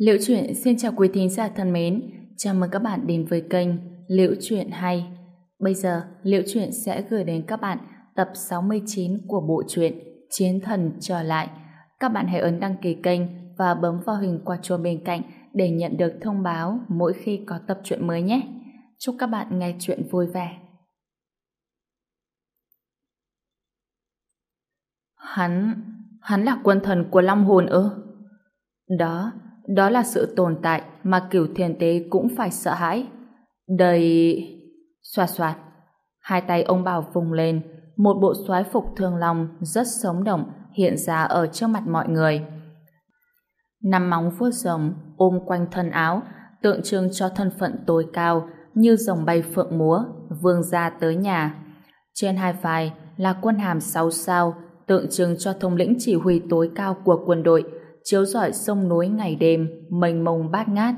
Liễu truyện xin chào quý thính giả thân mến, chào mừng các bạn đến với kênh Liễu truyện hay. Bây giờ, Liễu truyện sẽ gửi đến các bạn tập 69 của bộ truyện Chiến thần trở lại. Các bạn hãy ấn đăng ký kênh và bấm vào hình quả chuông bên cạnh để nhận được thông báo mỗi khi có tập truyện mới nhé. Chúc các bạn nghe truyện vui vẻ. Hắn, hắn là quân thần của Long Hồn ư? Đó, đó là sự tồn tại mà cửu thiên tế cũng phải sợ hãi. Đầy... xoa xoạt. Hai tay ông Bảo vùng lên, một bộ soái phục thương long rất sống động hiện ra ở trước mặt mọi người. Năm móng vuốt rồng ôm quanh thân áo, tượng trưng cho thân phận tối cao, như rồng bay phượng múa, vương ra tới nhà. Trên hai vai là quân hàm sáu sao, tượng trưng cho thống lĩnh chỉ huy tối cao của quân đội, chiếu rọi sông núi ngày đêm, mênh mông bát ngát.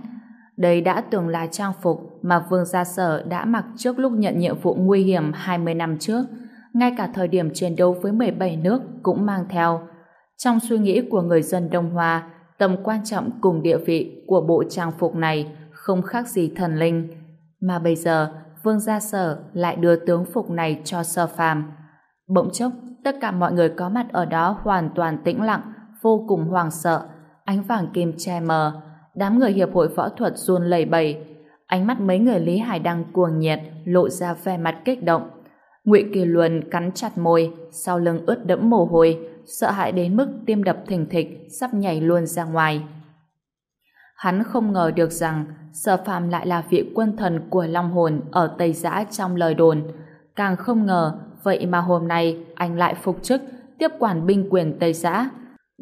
Đây đã từng là trang phục mà Vương Gia Sở đã mặc trước lúc nhận nhiệm vụ nguy hiểm 20 năm trước. Ngay cả thời điểm chiến đấu với 17 nước cũng mang theo. Trong suy nghĩ của người dân Đông Hoa, tầm quan trọng cùng địa vị của bộ trang phục này không khác gì thần linh. Mà bây giờ, Vương Gia Sở lại đưa tướng phục này cho Sở Phàm. Bỗng chốc, tất cả mọi người có mặt ở đó hoàn toàn tĩnh lặng, vô cùng hoàng sợ, ánh vàng kim che mờ, đám người hiệp hội võ thuật run lẩy bẩy, ánh mắt mấy người Lý Hải Đăng cuồng nhiệt, lộ ra vẻ mặt kích động. Ngụy Kỳ Luân cắn chặt môi, sau lưng ướt đẫm mồ hôi, sợ hãi đến mức tim đập thình thịch, sắp nhảy luôn ra ngoài. Hắn không ngờ được rằng Sở Phạm lại là vị quân thần của Long Hồn ở Tây Giã trong lời đồn, càng không ngờ vậy mà hôm nay anh lại phục chức tiếp quản binh quyền Tây Giã.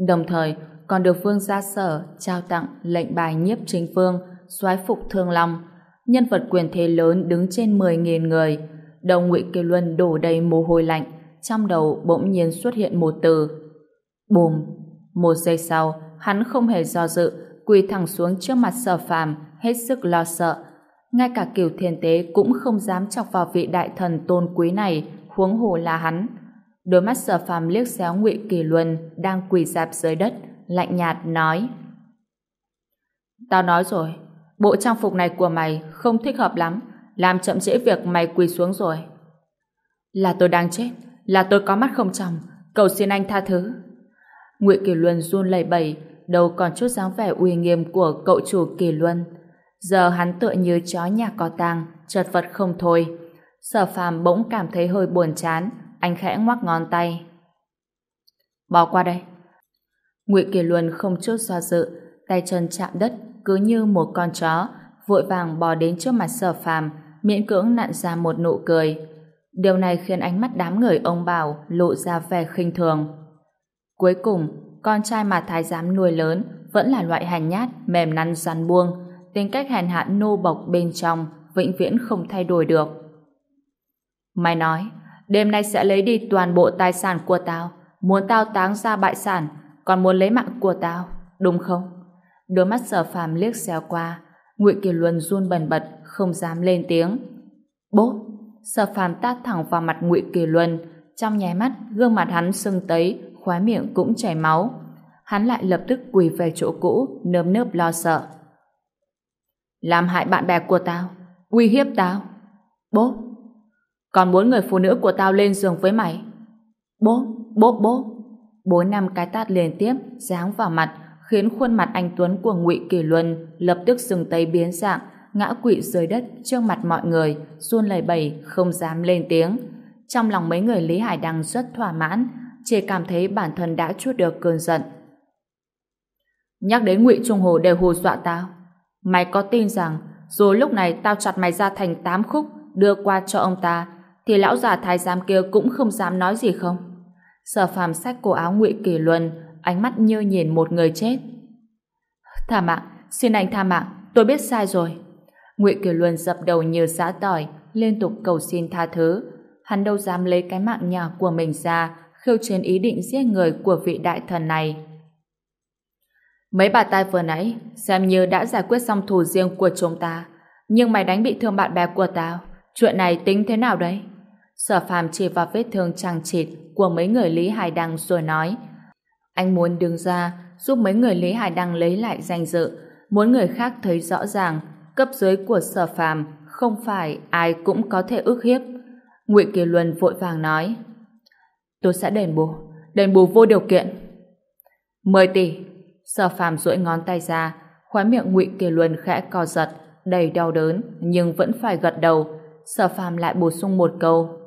Đồng thời, còn được Vương Gia Sở trao tặng lệnh bài nhiếp chính vương, soái phục Thương Long. Nhân vật quyền thế lớn đứng trên 10.000 người. Đầu Ngụy Kiều Luân đổ đầy mồ hôi lạnh, trong đầu bỗng nhiên xuất hiện một từ. Bùm! Một giây sau, hắn không hề do dự, quỳ thẳng xuống trước mặt sở phàm, hết sức lo sợ. Ngay cả cửu thiên tế cũng không dám chọc vào vị đại thần tôn quý này, huống hồ là hắn. Đôi mắt sở phàm liếc xéo ngụy Kỳ Luân đang quỳ dạp dưới đất, lạnh nhạt nói. Tao nói rồi, bộ trang phục này của mày không thích hợp lắm, làm chậm trễ việc mày quỳ xuống rồi. Là tôi đang chết, là tôi có mắt không trong, cầu xin anh tha thứ. Ngụy Kỳ Luân run lẩy bẩy, đầu còn chút dáng vẻ uy nghiêm của cậu chủ Kỳ Luân. Giờ hắn tựa như chó nhà có tang, chật vật không thôi. Sở phàm bỗng cảm thấy hơi buồn chán, anh khẽ ngoắc ngón tay. Bỏ qua đây. Ngụy Kỳ Luân không chút do dự, tay chân chạm đất cứ như một con chó, vội vàng bò đến trước mặt sở phàm, miễn cưỡng nặn ra một nụ cười. Điều này khiến ánh mắt đám người ông Bảo lộ ra vẻ khinh thường. Cuối cùng, con trai mà thái giám nuôi lớn vẫn là loại hèn nhát, mềm năn rắn buông, tính cách hèn hạ nô bộc bên trong vĩnh viễn không thay đổi được. Mày nói, đêm nay sẽ lấy đi toàn bộ tài sản của tao, muốn tao táng ra bại sản, còn muốn lấy mạng của tao, đúng không? Đôi mắt sở phàm liếc xéo qua, Ngụy Kiều Luân run bần bật, không dám lên tiếng. Bố! Sở phàm tát thẳng vào mặt Ngụy Kiều Luân, trong nháy mắt, gương mặt hắn sưng tấy, khóe miệng cũng chảy máu. Hắn lại lập tức quỳ về chỗ cũ, nơm nớp lo sợ. Làm hại bạn bè của tao, uy hiếp tao. Bố! Còn muốn người phụ nữ của tao lên giường với mày. Bố! Bố! Bố! Bốn năm cái tát liên tiếp giáng vào mặt, khiến khuôn mặt anh Tuấn của Ngụy Kỳ Luân lập tức sừng tấy biến dạng, ngã quỵ dưới đất trước mặt mọi người, run lẩy bẩy, không dám lên tiếng trong lòng mấy người Lý Hải Đăng rất thỏa mãn, chỉ cảm thấy bản thân đã chút được cơn giận nhắc đến Ngụy Trung Hồ đều hù dọa tao mày có tin rằng dù lúc này tao chặt mày ra thành tám khúc đưa qua cho ông ta thì lão già thái giám kia cũng không dám nói gì không Sở phàm sách cổ áo ngụy Kỳ Luân, ánh mắt như nhìn một người chết. Tha mạng, xin anh tha mạng, tôi biết sai rồi. Ngụy Kỳ Luân dập đầu như giã tỏi, liên tục cầu xin tha thứ. Hắn đâu dám lấy cái mạng nhỏ của mình ra, khiêu chiến ý định giết người của vị đại thần này. Mấy bà tai vừa nãy, xem như đã giải quyết xong thù riêng của chúng ta. Nhưng mày đánh bị thương bạn bè của tao. Chuyện này tính thế nào đấy? Sở phàm chỉ vào vết thương chằng chịt của mấy người Lý Hải Đăng rồi nói anh muốn đứng ra giúp mấy người Lý Hải Đăng lấy lại danh dự muốn người khác thấy rõ ràng cấp dưới của sở phàm không phải ai cũng có thể ức hiếp. Ngụy Kỳ Luân vội vàng nói Tôi sẽ đền bù, đền bù vô điều kiện. 10 tỷ. Sở phàm duỗi ngón tay ra, khóe miệng Ngụy Kỳ Luân khẽ co giật, đầy đau đớn, nhưng vẫn phải gật đầu. Sở phàm lại bổ sung một câu.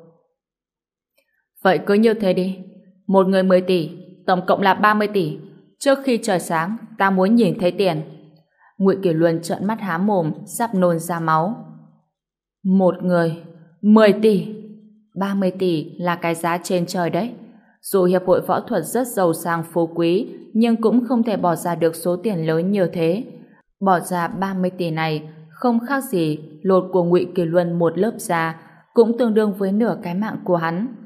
Vậy cứ như thế đi. Một người 10 tỷ, tổng cộng là 30 tỷ. Trước khi trời sáng, ta muốn nhìn thấy tiền. Ngụy Kỳ Luân trợn mắt há mồm, sắp nôn ra máu. Một người, 10 tỷ. 30 tỷ là cái giá trên trời đấy. Dù Hiệp hội Võ thuật rất giàu sang phú quý, nhưng cũng không thể bỏ ra được số tiền lớn như thế. Bỏ ra 30 tỷ này không khác gì lột của Ngụy Kỳ Luân một lớp da, cũng tương đương với nửa cái mạng của hắn.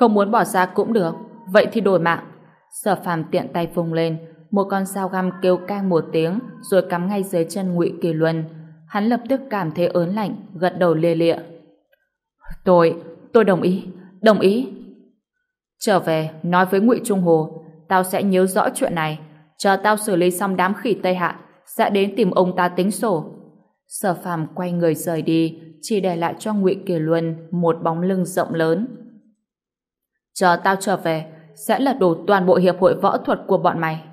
Không muốn bỏ ra cũng được, vậy thì đổi mạng. Sở phàm tiện tay vùng lên, một con dao găm kêu cang một tiếng rồi cắm ngay dưới chân Ngụy Kỳ Luân. Hắn lập tức cảm thấy ớn lạnh, gật đầu lê lịa. Tôi, tôi đồng ý, đồng ý. Trở về, nói với Ngụy Trung Hồ, tao sẽ nhớ rõ chuyện này. Chờ tao xử lý xong đám khỉ Tây Hạ, sẽ đến tìm ông ta tính sổ. Sở phàm quay người rời đi, chỉ để lại cho Ngụy Kỳ Luân một bóng lưng rộng lớn. Chờ tao trở về, sẽ lật đổ toàn bộ hiệp hội võ thuật của bọn mày.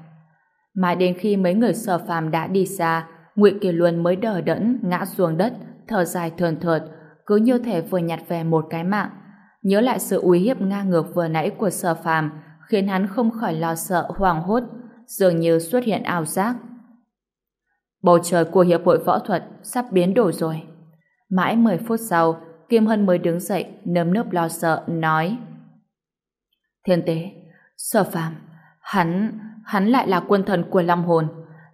Mãi đến khi mấy người sở phàm đã đi xa, Ngụy Kỳ Luân mới đờ đẫn ngã xuống đất, thở dài thườn thượt, cứ như thể vừa nhặt về một cái mạng. Nhớ lại sự uy hiếp ngang ngược vừa nãy của sở phàm, khiến hắn không khỏi lo sợ hoảng hốt, dường như xuất hiện ảo giác. Bầu trời của Hiệp hội Võ thuật sắp biến đổi rồi. Mãi 10 phút sau, Kim Hân mới đứng dậy, nấm nớp lo sợ, nói Thiên tế, sở phàm, hắn, hắn lại là quân thần của Long Hồn.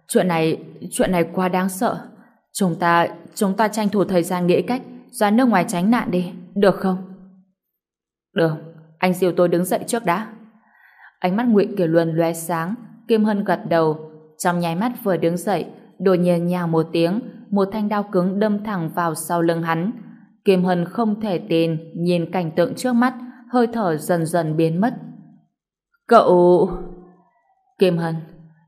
Chuyện này, chuyện này quá đáng sợ. Chúng ta, chúng ta tranh thủ thời gian nghĩ cách ra nước ngoài tránh nạn đi, được không? Được, anh diều tôi đứng dậy trước đã. Ánh mắt Ngụy Kiều Luân lóe sáng, Kim Hân gật đầu, trong nháy mắt vừa đứng dậy, đột nhiên nhào một tiếng, một thanh đao cứng đâm thẳng vào sau lưng hắn. Kim Hân không thể tin, nhìn cảnh tượng trước mắt, hơi thở dần dần biến mất. Cậu... Kim Hân,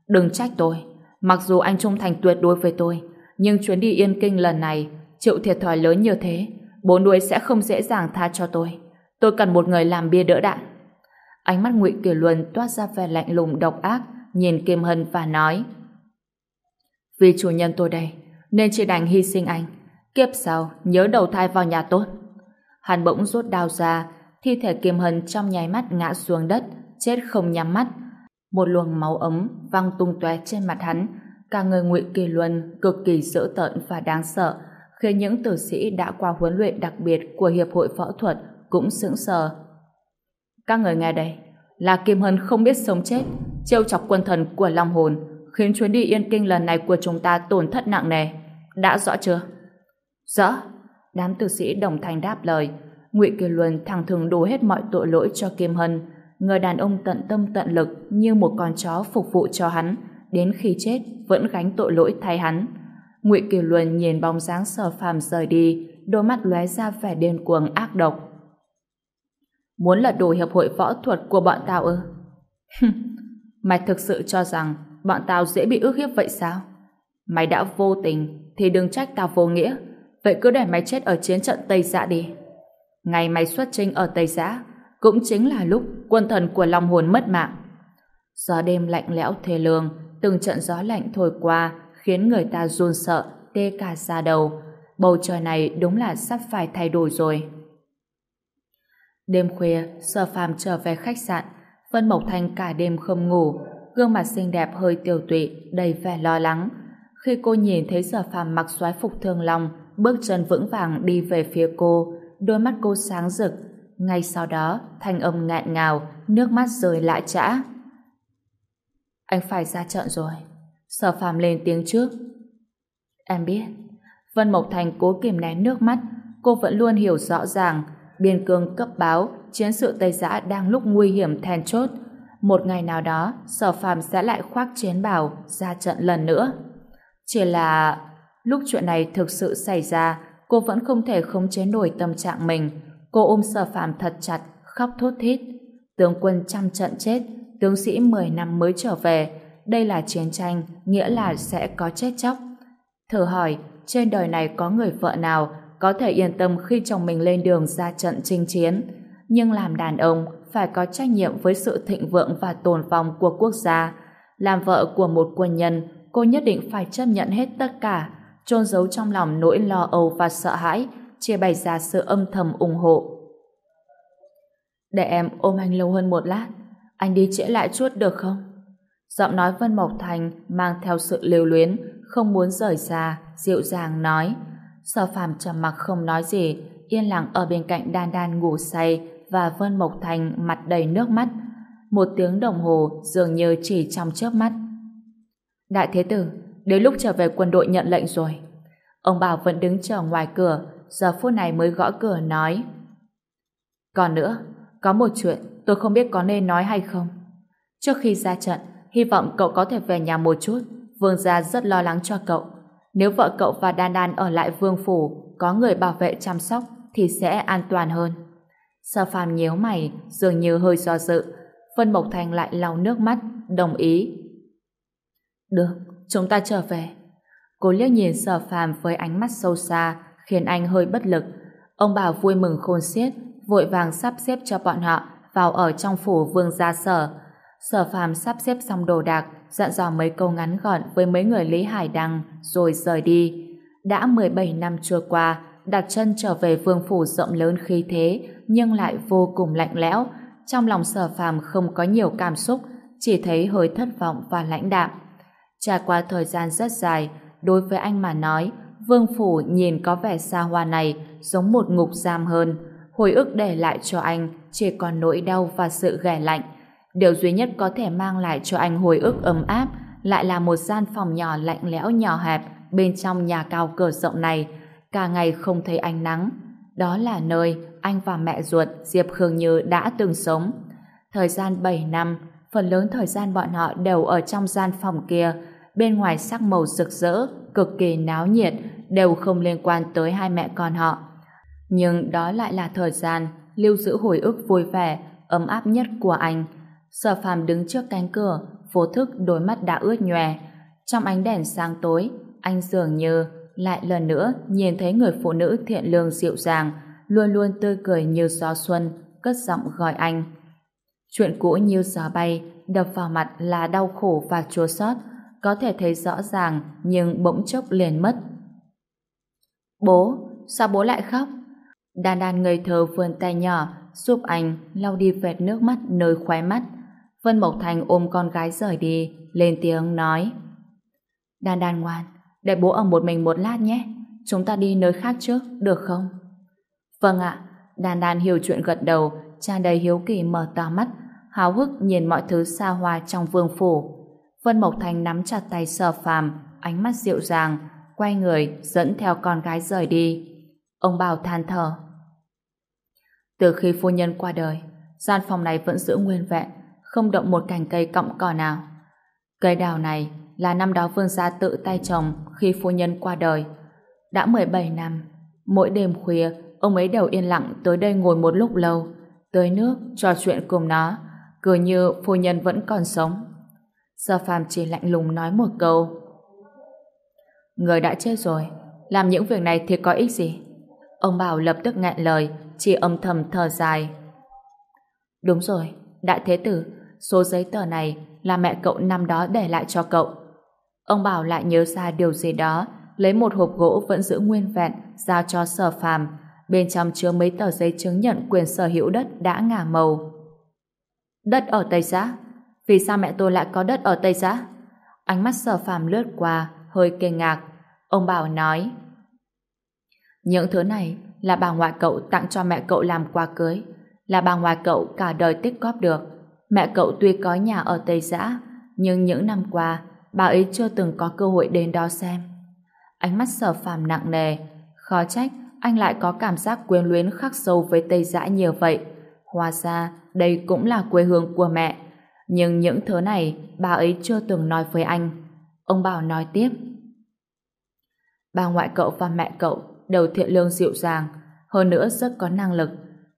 đừng trách tôi. Mặc dù anh trung thành tuyệt đối với tôi, nhưng chuyến đi Yên Kinh lần này chịu thiệt thòi lớn như thế, bố nuôi sẽ không dễ dàng tha cho tôi. Tôi cần một người làm bia đỡ đạn. Ánh mắt Ngụy Kiều Luân toát ra vẻ lạnh lùng độc ác, nhìn Kim Hân và nói Vì chủ nhân tôi đây, nên chỉ đành hy sinh anh. Kiếp sau, nhớ đầu thai vào nhà tốt. Hắn bỗng rút đao ra, thi thể Kim Hân trong nháy mắt ngã xuống đất, chết không nhắm mắt. Một luồng máu ấm văng tung tóe trên mặt hắn, cả người Ngụy Kỳ Luân cực kỳ dữ tợn và đáng sợ, khiến những tử sĩ đã qua huấn luyện đặc biệt của Hiệp hội Võ thuật cũng sững sờ. Các người nghe đây, là Kim Hân không biết sống chết, trêu chọc quân thần của Long Hồn, khiến chuyến đi Yên Kinh lần này của chúng ta tổn thất nặng nề. Đã rõ chưa? Rõ. Đám tử sĩ đồng thanh đáp lời. Ngụy Kiều Luân thẳng thừng đổ hết mọi tội lỗi cho Kim Hân. Người đàn ông tận tâm tận lực như một con chó phục vụ cho hắn, đến khi chết vẫn gánh tội lỗi thay hắn. Ngụy Kiều Luân nhìn bóng dáng sở phàm rời đi, đôi mắt lóe ra vẻ điên cuồng ác độc. Muốn lật đổ hiệp hội võ thuật của bọn tao ư? Mày thực sự cho rằng bọn tao dễ bị ức hiếp vậy sao? Mày đã vô tình thì đừng trách tao vô nghĩa. Vậy cứ để mày chết ở chiến trận Tây Giã đi. Ngày mày xuất chinh ở Tây Giã cũng chính là lúc quân thần của Long Hồn mất mạng. Gió đêm lạnh lẽo thê lương, từng trận gió lạnh thổi qua khiến người ta run sợ, tê cả da đầu. Bầu trời này đúng là sắp phải thay đổi rồi. Đêm khuya, Sở Phàm trở về khách sạn, Vân Mộc Thanh cả đêm không ngủ, gương mặt xinh đẹp hơi tiêu tụy, đầy vẻ lo lắng. Khi cô nhìn thấy Sở Phàm mặc soái phục thương long, bước chân vững vàng đi về phía cô, đôi mắt cô sáng rực. Ngay sau đó, thanh âm ngạn ngào, nước mắt rơi lại chã. Anh phải ra trận rồi. Sở Phàm lên tiếng trước. Em biết. Vân Mộc Thành cố kiềm nén nước mắt, cô vẫn luôn hiểu rõ ràng biên cương cấp báo chiến sự Tây Giã đang lúc nguy hiểm then chốt. Một ngày nào đó, sở phàm sẽ lại khoác chiến bào ra trận lần nữa. Chỉ là lúc chuyện này thực sự xảy ra, cô vẫn không thể không chế nổi tâm trạng mình. Cô ôm sở phàm thật chặt, khóc thốt thít. Tướng quân trăm trận chết, tướng sĩ 10 năm mới trở về, đây là chiến tranh, nghĩa là sẽ có chết chóc. Thử hỏi, trên đời này có người vợ nào có thể yên tâm khi chồng mình lên đường ra trận chinh chiến, nhưng làm đàn ông phải có trách nhiệm với sự thịnh vượng và tồn vong của quốc gia. Làm vợ của một quân nhân, cô nhất định phải chấp nhận hết tất cả, chôn giấu trong lòng nỗi lo âu và sợ hãi, chia bày ra sự âm thầm ủng hộ. Để em ôm anh lâu hơn một lát, anh đi trễ lại chút được không? Giọng nói Vân Mộc Thành mang theo sự lưu luyến, không muốn rời xa, dịu dàng nói. Sở phàm trầm mặc không nói gì, yên lặng ở bên cạnh đan đan ngủ say và Vân Mộc Thành mặt đầy nước mắt. Một tiếng đồng hồ dường như chỉ trong chớp mắt. Đại Thế Tử, đến lúc trở về quân đội nhận lệnh rồi. Ông Bảo vẫn đứng chờ ngoài cửa, giờ phút này mới gõ cửa nói. Còn nữa, có một chuyện tôi không biết có nên nói hay không. Trước khi ra trận, hy vọng cậu có thể về nhà một chút. Vương gia rất lo lắng cho cậu. Nếu vợ cậu và Đan Đan ở lại vương phủ, có người bảo vệ chăm sóc, thì sẽ an toàn hơn. Sở phàm nhíu mày, dường như hơi do dự. Vân Mộc Thành lại lau nước mắt, đồng ý. Được, chúng ta trở về. Cô liếc nhìn sở phàm với ánh mắt sâu xa, khiến anh hơi bất lực. Ông bảo vui mừng khôn xiết, vội vàng sắp xếp cho bọn họ vào ở trong phủ vương gia sở. Sở phàm sắp xếp xong đồ đạc, dặn dò mấy câu ngắn gọn với mấy người Lý Hải Đăng, rồi rời đi. Đã 17 năm trôi qua, đặt chân trở về vương phủ rộng lớn khí thế, nhưng lại vô cùng lạnh lẽo. Trong lòng sở phàm không có nhiều cảm xúc, chỉ thấy hơi thất vọng và lãnh đạm. Trải qua thời gian rất dài, đối với anh mà nói, vương phủ nhìn có vẻ xa hoa này giống một ngục giam hơn. Hồi ức để lại cho anh chỉ còn nỗi đau và sự ghẻ lạnh. Điều duy nhất có thể mang lại cho anh hồi ức ấm áp lại là một gian phòng nhỏ lạnh lẽo nhỏ hẹp bên trong nhà cao cửa rộng này, cả ngày không thấy ánh nắng. Đó là nơi anh và mẹ ruột Diệp Khương Như đã từng sống. Thời gian 7 năm, phần lớn thời gian bọn họ đều ở trong gian phòng kia, bên ngoài sắc màu rực rỡ, cực kỳ náo nhiệt, đều không liên quan tới hai mẹ con họ. Nhưng đó lại là thời gian lưu giữ hồi ức vui vẻ, ấm áp nhất của anh. Sở phàm đứng trước cánh cửa, vô thức đôi mắt đã ướt nhòe. Trong ánh đèn sáng tối, anh dường như lại lần nữa nhìn thấy người phụ nữ thiện lương dịu dàng, luôn luôn tươi cười như gió xuân, cất giọng gọi anh. Chuyện cũ như gió bay, đập vào mặt là đau khổ và chua xót, có thể thấy rõ ràng nhưng bỗng chốc liền mất. Bố, sao bố lại khóc? Đan đan ngây thơ vươn tay nhỏ giúp anh lau đi vệt nước mắt nơi khóe mắt. Vân Mộc Thành ôm con gái rời đi, lên tiếng nói. Đan đan ngoan, để bố ở một mình một lát nhé. Chúng ta đi nơi khác trước, được không? Vâng ạ. Đan đan hiểu chuyện gật đầu, tràn đầy hiếu kỳ mở to mắt, háo hức nhìn mọi thứ xa hoa trong vương phủ. Vân Mộc Thành nắm chặt tay sở phàm, ánh mắt dịu dàng, quay người dẫn theo con gái rời đi. Ông Bảo than thở. Từ khi phu nhân qua đời, gian phòng này vẫn giữ nguyên vẹn, không động một cành cây cọng cỏ nào. Cây đào này là năm đó vương gia tự tay trồng khi phu nhân qua đời. Đã 17 năm, mỗi đêm khuya, ông ấy đều yên lặng tới đây ngồi một lúc lâu, tới nước, trò chuyện cùng nó, cứ như phu nhân vẫn còn sống. Sở phàm chỉ lạnh lùng nói một câu. Người đã chết rồi, làm những việc này thì có ích gì? Ông Bảo lập tức ngẹn lời, chỉ âm thầm thở dài. Đúng rồi, đại thế tử, số giấy tờ này là mẹ cậu năm đó để lại cho cậu. Ông Bảo lại nhớ ra điều gì đó, lấy một hộp gỗ vẫn giữ nguyên vẹn, giao cho sở phàm. Bên trong chứa mấy tờ giấy chứng nhận quyền sở hữu đất đã ngả màu. Đất ở Tây Giã? Vì sao mẹ tôi lại có đất ở Tây Giã? Ánh mắt sở phàm lướt qua, hơi kinh ngạc. Ông Bảo nói, những thứ này là bà ngoại cậu tặng cho mẹ cậu làm quà cưới, là bà ngoại cậu cả đời tích góp được. Mẹ cậu tuy có nhà ở Tây Giã, nhưng những năm qua, bà ấy chưa từng có cơ hội đến đó xem. Ánh mắt sở phàm nặng nề, khó trách anh lại có cảm giác quyến luyến khắc sâu với Tây Giã nhiều vậy. Hóa ra, đây cũng là quê hương của mẹ. Nhưng những thứ này, bà ấy chưa từng nói với anh. Ông Bảo nói tiếp. Bà ngoại cậu và mẹ cậu đều thiện lương dịu dàng, hơn nữa rất có năng lực.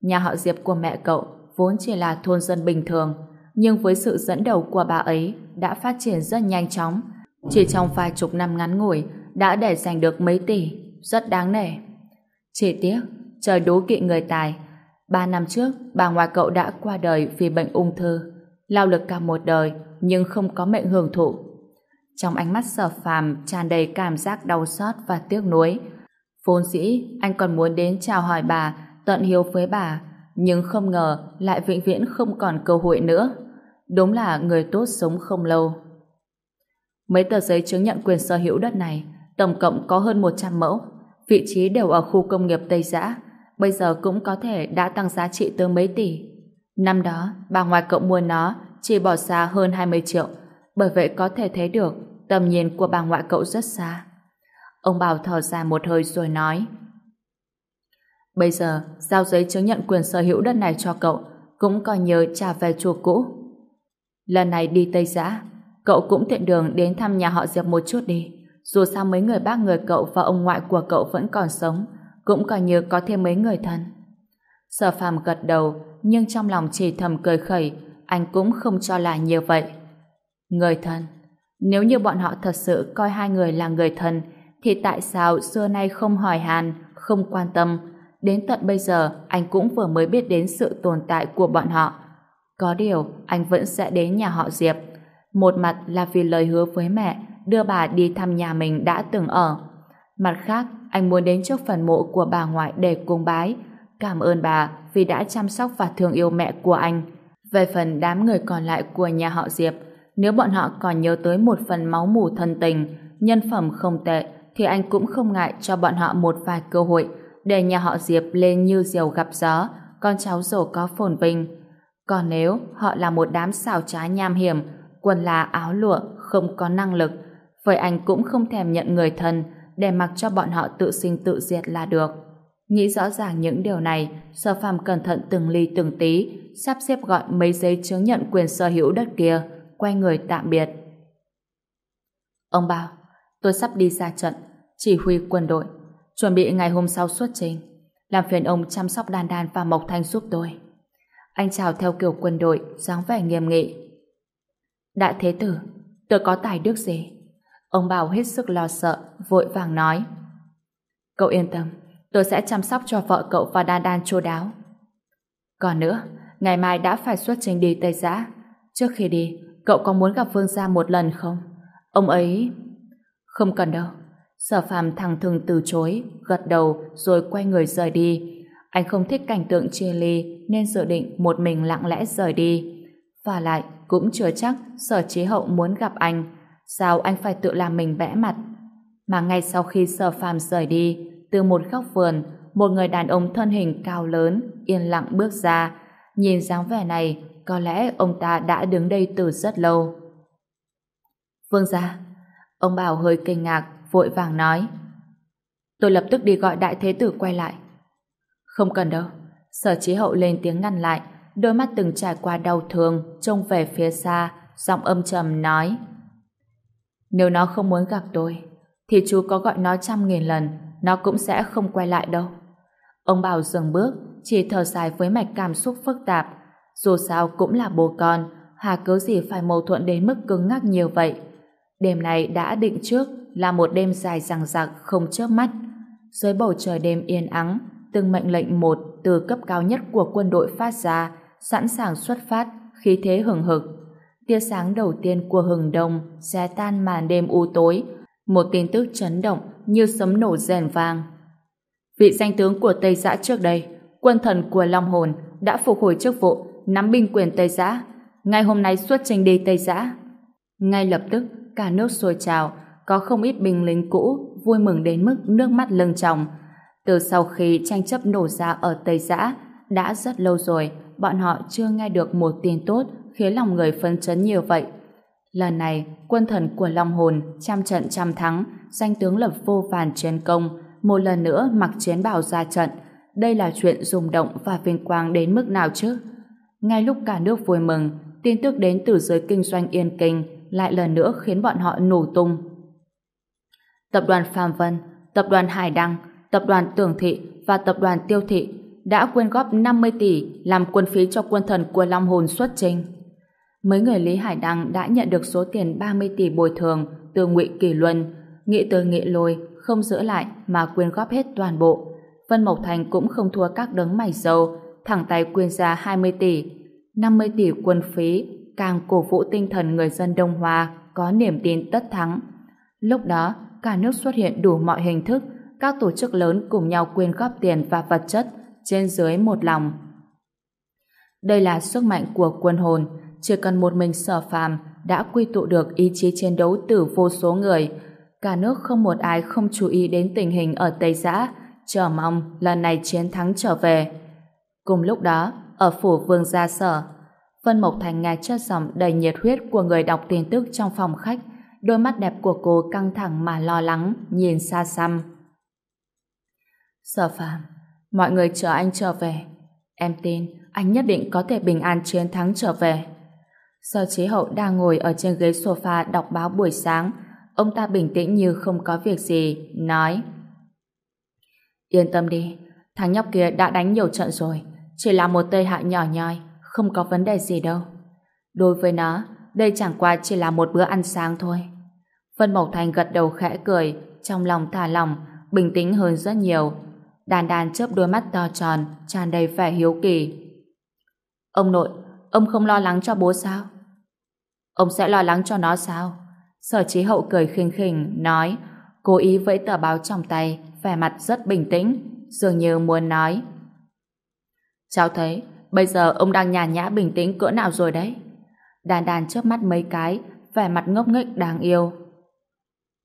Nhà họ Diệp của mẹ cậu vốn chỉ là thôn dân bình thường, nhưng với sự dẫn đầu của bà ấy đã phát triển rất nhanh chóng. Chỉ trong vài chục năm ngắn ngủi đã để giành được mấy tỷ, rất đáng nể. Chỉ tiếc, trời đố kỵ người tài. Ba năm trước, bà ngoại cậu đã qua đời vì bệnh ung thư. Lao lực cả một đời, nhưng không có mệnh hưởng thụ. Trong ánh mắt sở phàm tràn đầy cảm giác đau xót và tiếc nuối. Vốn dĩ, anh còn muốn đến chào hỏi bà, tận hiếu với bà, nhưng không ngờ lại vĩnh viễn không còn cơ hội nữa. Đúng là người tốt sống không lâu. Mấy tờ giấy chứng nhận quyền sở hữu đất này tổng cộng có hơn 100 mẫu. Vị trí đều ở khu công nghiệp Tây Giã. Bây giờ cũng có thể đã tăng giá trị tới mấy tỷ. Năm đó, bà ngoại cậu mua nó chỉ bỏ ra hơn 20 triệu. Bởi vậy có thể thấy được tầm nhìn của bà ngoại cậu rất xa. Ông Bảo thở dài một hơi rồi nói Bây giờ, giao giấy chứng nhận quyền sở hữu đất này cho cậu cũng coi nhớ trả về chùa cũ. Lần này đi Tây Giã, cậu cũng tiện đường đến thăm nhà họ Diệp một chút đi. Dù sao mấy người bác người cậu và ông ngoại của cậu vẫn còn sống, cũng coi như có thêm mấy người thân. Sở phàm gật đầu, nhưng trong lòng chỉ thầm cười khẩy, anh cũng không cho là như vậy. Người thân Nếu như bọn họ thật sự coi hai người là người thân, thì tại sao xưa nay không hỏi hàn, không quan tâm, đến tận bây giờ anh cũng vừa mới biết đến sự tồn tại của bọn họ. Có điều, anh vẫn sẽ đến nhà họ Diệp. Một mặt là vì lời hứa với mẹ đưa bà đi thăm nhà mình đã từng ở. Mặt khác, anh muốn đến trước phần mộ của bà ngoại để cung bái, cảm ơn bà vì đã chăm sóc và thương yêu mẹ của anh. Về phần đám người còn lại của nhà họ Diệp, nếu bọn họ còn nhớ tới một phần máu mủ thân tình, nhân phẩm không tệ, thì anh cũng không ngại cho bọn họ một vài cơ hội để nhà họ Diệp lên như diều gặp gió, con cháu giàu có phồn vinh. Còn nếu họ là một đám xảo trá nham hiểm, quần là áo lụa, không có năng lực, vậy anh cũng không thèm nhận người thân để mặc cho bọn họ tự sinh tự diệt là được. Nghĩ rõ ràng những điều này, Sở Phàm cẩn thận từng ly từng tí, sắp xếp gọn mấy giấy chứng nhận quyền sở hữu đất kia, quay người tạm biệt. Ông bảo, tôi sắp đi ra trận, chỉ huy quân đội, chuẩn bị ngày hôm sau xuất trình, làm phiền ông chăm sóc đan đan và Mộc Thanh giúp tôi. Anh chào theo kiểu quân đội, dáng vẻ nghiêm nghị. Đại thế tử, tôi có tài đức gì? Ông Bảo hết sức lo sợ, vội vàng nói. Cậu yên tâm, tôi sẽ chăm sóc cho vợ cậu và đan đan chu đáo. Còn nữa, ngày mai đã phải xuất trình đi Tây Giã. Trước khi đi, cậu có muốn gặp Vương Gia một lần không? Ông ấy... Không cần đâu. Sở phàm thẳng thừng từ chối, gật đầu rồi quay người rời đi. Anh không thích cảnh tượng chia ly nên dự định một mình lặng lẽ rời đi. Và lại, cũng chưa chắc sở chế hậu muốn gặp anh. Sao anh phải tự làm mình bẽ mặt? Mà ngay sau khi sở phàm rời đi, từ một góc vườn, một người đàn ông thân hình cao lớn, yên lặng bước ra. Nhìn dáng vẻ này, có lẽ ông ta đã đứng đây từ rất lâu. Vương gia, ông Bảo hơi kinh ngạc, vội vàng nói. Tôi lập tức đi gọi đại thế tử quay lại. Không cần đâu. Sở chế hậu lên tiếng ngăn lại, đôi mắt từng trải qua đau thương, trông về phía xa, giọng âm trầm nói. Nếu nó không muốn gặp tôi, thì chú có gọi nó trăm nghìn lần, nó cũng sẽ không quay lại đâu. Ông Bảo dừng bước, chỉ thở dài với mạch cảm xúc phức tạp. Dù sao cũng là bố con, hà cớ gì phải mâu thuẫn đến mức cứng ngắc nhiều vậy. Đêm này đã định trước là một đêm dài rằng rạc không chớp mắt. Dưới bầu trời đêm yên ắng, từng mệnh lệnh một từ cấp cao nhất của quân đội phát ra, sẵn sàng xuất phát, khí thế hừng hực. Tia sáng đầu tiên của hừng đông xé tan màn đêm u tối, một tin tức chấn động như sấm nổ rèn vang. Vị danh tướng của Tây Giã trước đây, quân thần của Long Hồn, đã phục hồi chức vụ, nắm binh quyền Tây Giã. Ngay hôm nay xuất trình đi Tây Giã. Ngay lập tức, cả nước sôi trào, có không ít binh lính cũ vui mừng đến mức nước mắt lưng tròng. Từ sau khi tranh chấp nổ ra ở Tây Giã, đã rất lâu rồi, bọn họ chưa nghe được một tin tốt khiến lòng người phấn chấn nhiều vậy. Lần này, quân thần của Long Hồn trăm trận trăm thắng, danh tướng lập vô vàn chiến công, một lần nữa mặc chiến bào ra trận. Đây là chuyện rung động và vinh quang đến mức nào chứ? Ngay lúc cả nước vui mừng, tin tức đến từ giới kinh doanh Yên Kinh lại lần nữa khiến bọn họ nổ tung. Tập đoàn Phạm Vân, Tập đoàn Hải Đăng, Tập đoàn Tưởng Thị và Tập đoàn Tiêu Thị đã quyên góp 50 tỷ làm quân phí cho quân thần của Long Hồn xuất trình. Mấy người Lý Hải Đăng đã nhận được số tiền 30 tỷ bồi thường từ Ngụy Kỳ Luân, nghĩ tới nghĩ lùi, không giữ lại mà quyên góp hết toàn bộ. Vân Mộc Thành cũng không thua các đấng mày dâu, thẳng tay quyên ra 20 tỷ, 50 tỷ quân phí, càng cổ vũ tinh thần người dân Đông Hoa có niềm tin tất thắng. Lúc đó, cả nước xuất hiện đủ mọi hình thức, các tổ chức lớn cùng nhau quyên góp tiền và vật chất, trên dưới một lòng. Đây là sức mạnh của quân hồn, chỉ cần một mình sở phàm đã quy tụ được ý chí chiến đấu từ vô số người. Cả nước không một ai không chú ý đến tình hình ở Tây Giã, chờ mong lần này chiến thắng trở về. Cùng lúc đó, ở phủ vương gia sở, Vân Mộc Thành nghe chất giọng đầy nhiệt huyết của người đọc tin tức trong phòng khách, đôi mắt đẹp của cô căng thẳng mà lo lắng, nhìn xa xăm. Sở phàm, mọi người chờ anh trở về. Em tin anh nhất định có thể bình an chiến thắng trở về. Sở chế hậu đang ngồi ở trên ghế sofa đọc báo buổi sáng. Ông ta bình tĩnh như không có việc gì, nói Yên tâm đi, thằng nhóc kia đã đánh nhiều trận rồi, chỉ là một tây hại nhỏ nhoi, không có vấn đề gì đâu. Đối với nó, đây chẳng qua chỉ là một bữa ăn sáng thôi. Vân Mộc Thành gật đầu khẽ cười, trong lòng thả lòng, bình tĩnh hơn rất nhiều. Đàn đàn chớp đôi mắt to tròn, tràn đầy vẻ hiếu kỳ. Ông nội, ông không lo lắng cho bố sao? Ông sẽ lo lắng cho nó sao? Sở trí hậu cười khinh khỉnh, nói, cố ý với tờ báo trong tay, vẻ mặt rất bình tĩnh, dường như muốn nói. Cháu thấy, bây giờ ông đang nhàn nhã bình tĩnh cỡ nào rồi đấy? Đàn đàn chớp mắt mấy cái, vẻ mặt ngốc nghếch đáng yêu.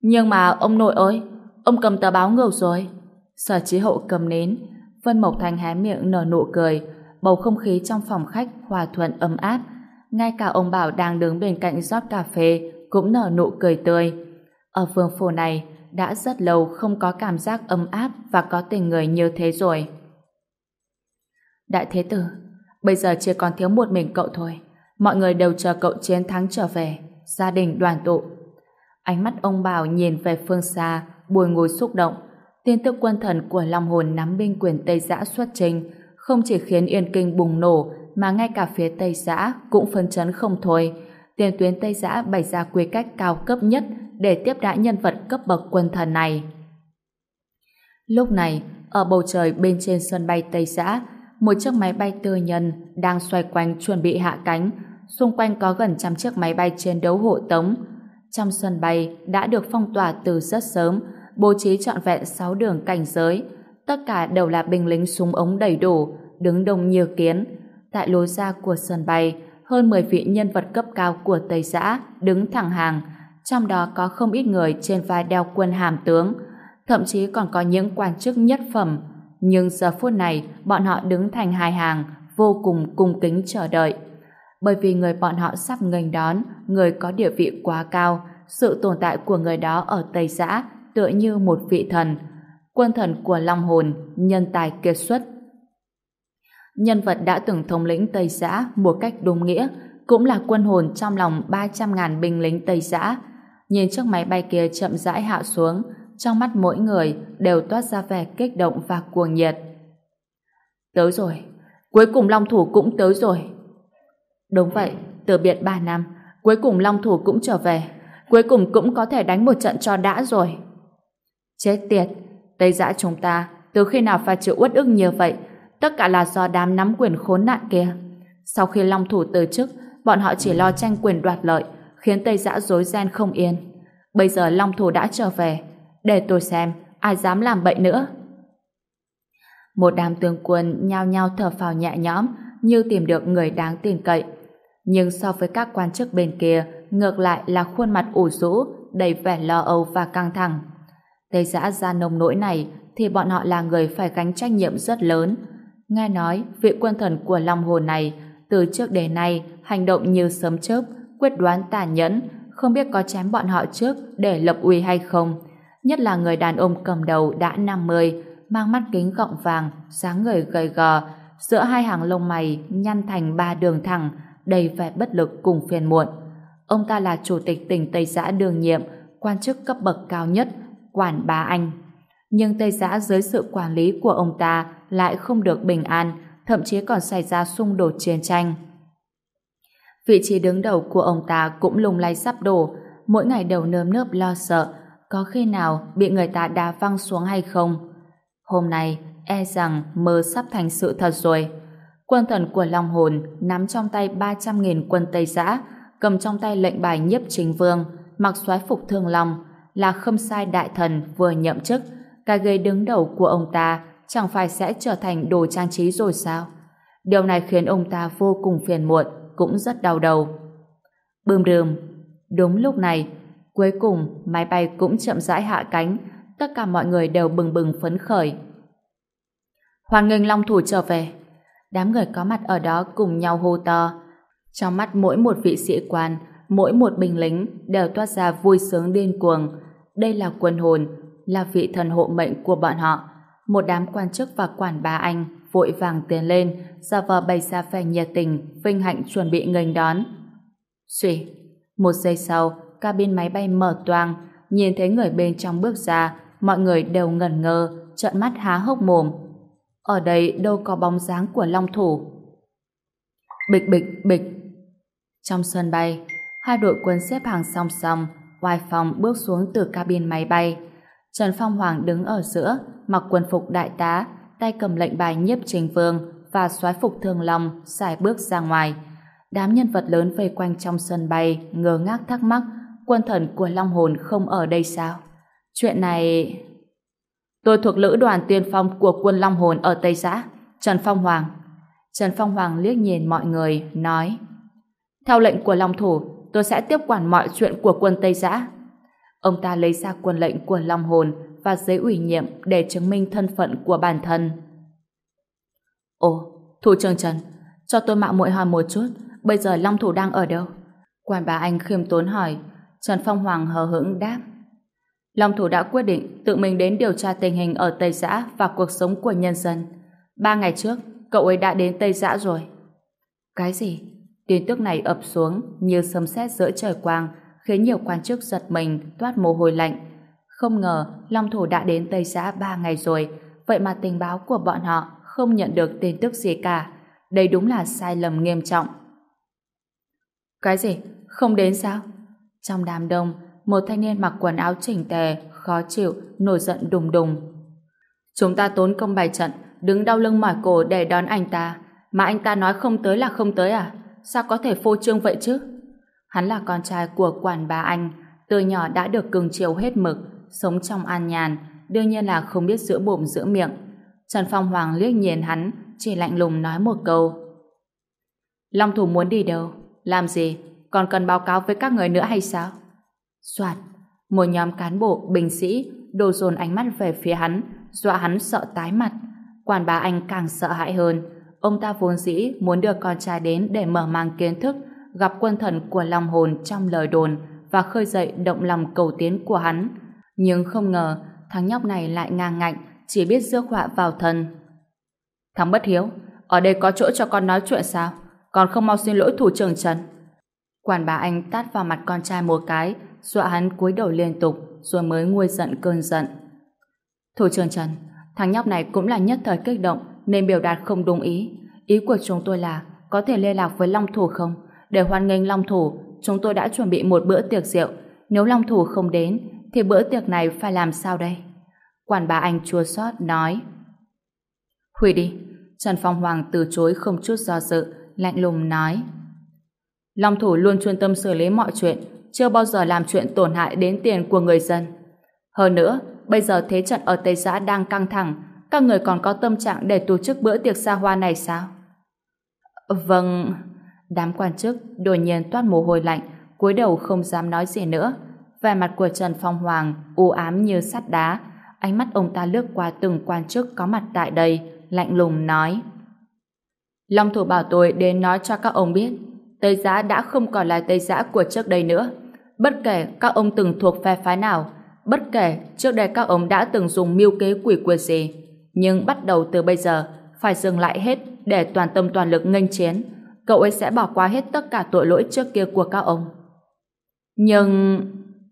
Nhưng mà ông nội ơi, ông cầm tờ báo ngược rồi. Sở trí hậu cầm nến, Vân Mộc Thành hé miệng nở nụ cười, bầu không khí trong phòng khách hòa thuận ấm áp. Ngay cả ông Bảo đang đứng bên cạnh rót cà phê cũng nở nụ cười tươi. Ở phường phủ này, đã rất lâu không có cảm giác ấm áp và có tình người như thế rồi. Đại Thế Tử, bây giờ chỉ còn thiếu một mình cậu thôi. Mọi người đều chờ cậu chiến thắng trở về, gia đình đoàn tụ. Ánh mắt ông Bảo nhìn về phương xa, bùi ngồi xúc động. Tin tức quân thần của Long Hồn nắm binh quyền Tây Giã xuất trình, không chỉ khiến Yên Kinh bùng nổ, mà ngay cả phía Tây Giã cũng phấn chấn không thôi. Tiền tuyến Tây Giã bày ra quy cách cao cấp nhất để tiếp đãi nhân vật cấp bậc quân thần này. Lúc này, ở bầu trời bên trên sân bay Tây Giã, một chiếc máy bay tư nhân đang xoay quanh chuẩn bị hạ cánh, xung quanh có gần trăm chiếc máy bay chiến đấu hộ tống. Trong sân bay đã được phong tỏa từ rất sớm, bố trí trọn vẹn 6 đường cảnh giới, tất cả đều là binh lính súng ống đầy đủ, đứng đông như kiến. Tại lối ra của sân bay, hơn 10 vị nhân vật cấp cao của Tây Giã đứng thẳng hàng, trong đó có không ít người trên vai đeo quân hàm tướng, thậm chí còn có những quan chức nhất phẩm. Nhưng giờ phút này, bọn họ đứng thành hai hàng, vô cùng cung kính chờ đợi. Bởi vì người bọn họ sắp nghênh đón, người có địa vị quá cao, sự tồn tại của người đó ở Tây Giã tựa như một vị thần, quân thần của Long Hồn, nhân tài kiệt xuất. Nhân vật đã từng thống lĩnh Tây Giã một cách đúng nghĩa, cũng là quân hồn trong lòng 300.000 binh lính Tây Giã, nhìn chiếc máy bay kia chậm rãi hạ xuống, trong mắt mỗi người đều toát ra vẻ kích động và cuồng nhiệt. Tới rồi, cuối cùng Long Thủ cũng tới rồi. Đúng vậy, từ biệt 3 năm, cuối cùng Long Thủ cũng trở về, cuối cùng cũng có thể đánh một trận cho đã rồi. Chết tiệt, Tây Giã chúng ta từ khi nào phải chịu uất ức như vậy, tất cả là do đám nắm quyền khốn nạn kia. Sau khi Long Thủ từ chức, bọn họ chỉ lo tranh quyền đoạt lợi, khiến Tây Giã rối ren không yên. Bây giờ Long Thủ đã trở về, để tôi xem ai dám làm bậy nữa. Một đám tướng quân nhao nhao thở phào nhẹ nhõm như tìm được người đáng tin cậy. Nhưng so với các quan chức bên kia, ngược lại là khuôn mặt ủ rũ, đầy vẻ lo âu và căng thẳng. Tây giã ra nông nỗi này thì bọn họ là người phải gánh trách nhiệm rất lớn. Nghe nói, vị quân thần của Long Hồ này từ trước đến nay hành động như sớm chớp, quyết đoán tàn nhẫn, không biết có chém bọn họ trước để lập uy hay không. Nhất là người đàn ông cầm đầu đã 50, mang mắt kính gọng vàng, dáng người gầy gò, giữa hai hàng lông mày nhăn thành ba đường thẳng, đầy vẻ bất lực cùng phiền muộn. Ông ta là chủ tịch tỉnh Tây Giã đương nhiệm, quan chức cấp bậc cao nhất, quản bá Anh. Nhưng Tây Giã dưới sự quản lý của ông ta lại không được bình an, thậm chí còn xảy ra xung đột chiến tranh. Vị trí đứng đầu của ông ta cũng lung lay sắp đổ, mỗi ngày đều nơm nớp lo sợ, có khi nào bị người ta đá văng xuống hay không. Hôm nay, e rằng mơ sắp thành sự thật rồi. Quân thần của Long Hồn nắm trong tay 300.000 quân Tây Giã, cầm trong tay lệnh bài nhiếp chính vương, mặc soái phục thương long, là khâm sai đại thần vừa nhậm chức, cái ghế đứng đầu của ông ta chẳng phải sẽ trở thành đồ trang trí rồi sao? Điều này khiến ông ta vô cùng phiền muộn, cũng rất đau đầu. Bươm đườm. Đúng lúc này, cuối cùng máy bay cũng chậm rãi hạ cánh, tất cả mọi người đều bừng bừng phấn khởi. hoàng nghênh Long Thủ trở về. Đám người có mặt ở đó cùng nhau hô to. Trong mắt mỗi một vị sĩ quan, mỗi một binh lính đều toát ra vui sướng điên cuồng. Đây là quân hồn, là vị thần hộ mệnh của bọn họ. Một đám quan chức và quản bà Anh vội vàng tiến lên, ra vờ bày ra vẻ nhiệt tình, vinh hạnh chuẩn bị nghênh đón. Suy, một giây sau, cabin máy bay mở toang, nhìn thấy người bên trong bước ra, mọi người đều ngẩn ngơ, trợn mắt há hốc mồm. Ở đây đâu có bóng dáng của Long Thủ. Bịch bịch bịch. Trong sân bay, hai đội quân xếp hàng song song, Hoài Phong bước xuống từ cabin máy bay. Trần Phong Hoàng đứng ở giữa, mặc quần phục đại tá, tay cầm lệnh bài nhiếp trình vương và soái phục thường long, xài bước ra ngoài. Đám nhân vật lớn vây quanh trong sân bay, ngơ ngác thắc mắc, quân thần của Long Hồn không ở đây sao? Chuyện này... Tôi thuộc lữ đoàn tiên phong của quân Long Hồn ở Tây Giã, Trần Phong Hoàng. Trần Phong Hoàng liếc nhìn mọi người, nói Theo lệnh của Long Thủ, tôi sẽ tiếp quản mọi chuyện của quân Tây Giã. Ông ta lấy ra quân lệnh của Long Hồn và giấy ủy nhiệm để chứng minh thân phận của bản thân. Ồ, Thủ trưởng Trần, cho tôi mạo muội hỏi một chút, bây giờ Long Thủ đang ở đâu? Quan bà Anh khiêm tốn hỏi, Trần Phong Hoàng hờ hững đáp. Long Thủ đã quyết định tự mình đến điều tra tình hình ở Tây Giã và cuộc sống của nhân dân. Ba ngày trước, cậu ấy đã đến Tây Giã rồi. Cái gì? Tin tức này ập xuống như sấm sét giữa trời quang, khiến nhiều quan chức giật mình, toát mồ hôi lạnh. Không ngờ Long Thủ đã đến Tây xã ba ngày rồi, vậy mà tình báo của bọn họ không nhận được tin tức gì cả. Đây đúng là sai lầm nghiêm trọng. Cái gì? Không đến sao? Trong đám đông, một thanh niên mặc quần áo chỉnh tề, khó chịu, nổi giận đùng đùng. Chúng ta tốn công bài trận, đứng đau lưng mỏi cổ để đón anh ta, mà anh ta nói không tới là không tới à? Sao có thể phô trương vậy chứ? Hắn là con trai của quản bà anh, từ nhỏ đã được cưng chiều hết mực, sống trong an nhàn, đương nhiên là không biết giữa bụng giữa miệng. Trần Phong Hoàng liếc nhìn hắn, chỉ lạnh lùng nói một câu. Long thủ muốn đi đâu? Làm gì? Còn cần báo cáo với các người nữa hay sao? Soạt, một nhóm cán bộ, bình sĩ đổ dồn ánh mắt về phía hắn, dọa hắn sợ tái mặt. Quản bà anh càng sợ hãi hơn. Ông ta vốn dĩ muốn đưa con trai đến để mở mang kiến thức, gặp quân thần của lòng hồn trong lời đồn và khơi dậy động lòng cầu tiến của hắn. Nhưng không ngờ, thằng nhóc này lại ngang ngạnh, chỉ biết rước họa vào thân. Thằng bất hiếu, ở đây có chỗ cho con nói chuyện sao? con không mau xin lỗi thủ trưởng Trần. Quản bà anh tát vào mặt con trai một cái, dọa hắn cúi đầu liên tục, rồi mới nguôi giận cơn giận. Thủ trưởng Trần, thằng nhóc này cũng là nhất thời kích động, nên biểu đạt không đúng ý. Ý của chúng tôi là có thể liên lạc với Long Thủ không? Để hoan nghênh Long Thủ, chúng tôi đã chuẩn bị một bữa tiệc rượu. Nếu Long Thủ không đến, thì bữa tiệc này phải làm sao đây? Quản bà anh chua xót nói. Hủy đi. Trần Phong Hoàng từ chối không chút do dự, lạnh lùng nói. Long Thủ luôn chuyên tâm xử lý mọi chuyện, chưa bao giờ làm chuyện tổn hại đến tiền của người dân. Hơn nữa, bây giờ thế trận ở Tây Giã đang căng thẳng, các người còn có tâm trạng để tổ chức bữa tiệc xa hoa này sao? Vâng... Đám quan chức đột nhiên toát mồ hôi lạnh, cúi đầu không dám nói gì nữa. Vẻ mặt của Trần Phong Hoàng u ám như sắt đá, ánh mắt ông ta lướt qua từng quan chức có mặt tại đây, lạnh lùng nói. Long thủ bảo tôi đến nói cho các ông biết, Tây Giã đã không còn là Tây Giã của trước đây nữa. Bất kể các ông từng thuộc phe phái nào, bất kể trước đây các ông đã từng dùng mưu kế quỷ quyệt gì, nhưng bắt đầu từ bây giờ phải dừng lại hết để toàn tâm toàn lực nghênh chiến, cậu ấy sẽ bỏ qua hết tất cả tội lỗi trước kia của các ông. Nhưng...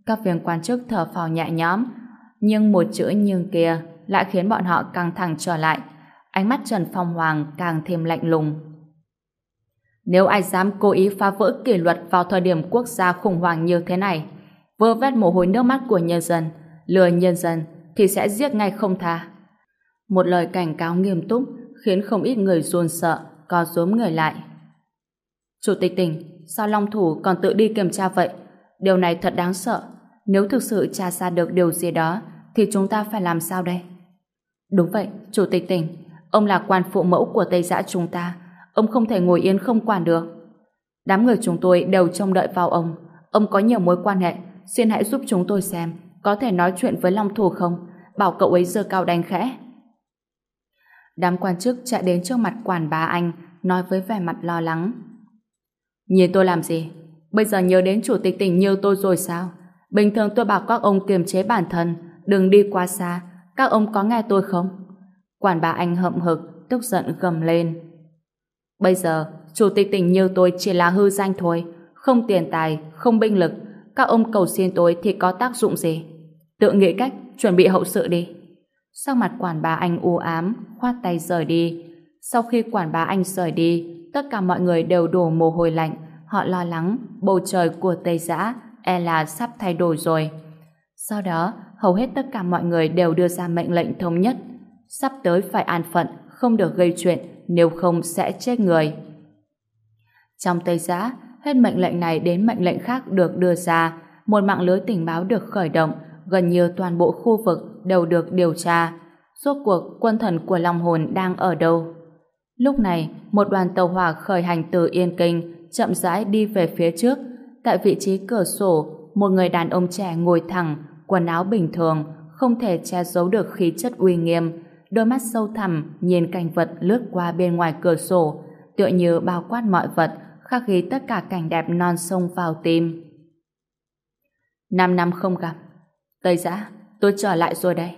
Các viên quan chức thở phào nhẹ nhõm, nhưng một chữ nhưng kia lại khiến bọn họ căng thẳng trở lại. Ánh mắt Trần Phong Hoàng càng thêm lạnh lùng. Nếu ai dám cố ý phá vỡ kỷ luật vào thời điểm quốc gia khủng hoảng như thế này, vơ vét mồ hôi nước mắt của nhân dân, lừa nhân dân, thì sẽ giết ngay không tha. Một lời cảnh cáo nghiêm túc khiến không ít người run sợ, co rúm người lại. Chủ tịch tỉnh, sao Long Thủ còn tự đi kiểm tra vậy? Điều này thật đáng sợ. Nếu thực sự tra ra được điều gì đó, thì chúng ta phải làm sao đây? Đúng vậy, Chủ tịch tỉnh. Ông là quan phụ mẫu của Tây Giã chúng ta. Ông không thể ngồi yên không quản được. Đám người chúng tôi đều trông đợi vào ông. Ông có nhiều mối quan hệ. Xin hãy giúp chúng tôi xem. Có thể nói chuyện với Long Thủ không? Bảo cậu ấy dơ cao đánh khẽ. Đám quan chức chạy đến trước mặt quản bá anh, nói với vẻ mặt lo lắng. Nhìn tôi làm gì? Bây giờ nhớ đến chủ tịch tỉnh như tôi rồi sao? Bình thường tôi bảo các ông kiềm chế bản thân, đừng đi quá xa. Các ông có nghe tôi không? Quản bà anh hậm hực, tức giận gầm lên. Bây giờ, chủ tịch tỉnh như tôi chỉ là hư danh thôi, không tiền tài, không binh lực. Các ông cầu xin tôi thì có tác dụng gì? Tự nghĩ cách, chuẩn bị hậu sự đi. Sau mặt quản bà anh u ám, khoát tay rời đi. Sau khi quản bà anh rời đi, tất cả mọi người đều đổ mồ hôi lạnh. Họ lo lắng, bầu trời của Tây Giã e là sắp thay đổi rồi. Sau đó, hầu hết tất cả mọi người đều đưa ra mệnh lệnh thống nhất. Sắp tới phải an phận, không được gây chuyện, nếu không sẽ chết người. Trong Tây Giã, hết mệnh lệnh này đến mệnh lệnh khác được đưa ra, một mạng lưới tình báo được khởi động, gần như toàn bộ khu vực đều được điều tra. Rốt cuộc quân thần của Long Hồn đang ở đâu? Lúc này, một đoàn tàu hỏa khởi hành từ Yên Kinh chậm rãi đi về phía trước. Tại vị trí cửa sổ, một người đàn ông trẻ ngồi thẳng, quần áo bình thường, không thể che giấu được khí chất uy nghiêm. Đôi mắt sâu thẳm nhìn cảnh vật lướt qua bên ngoài cửa sổ, tựa như bao quát mọi vật, khắc ghi tất cả cảnh đẹp non sông vào tim. Năm năm không gặp, Tây giã, tôi trở lại rồi đây.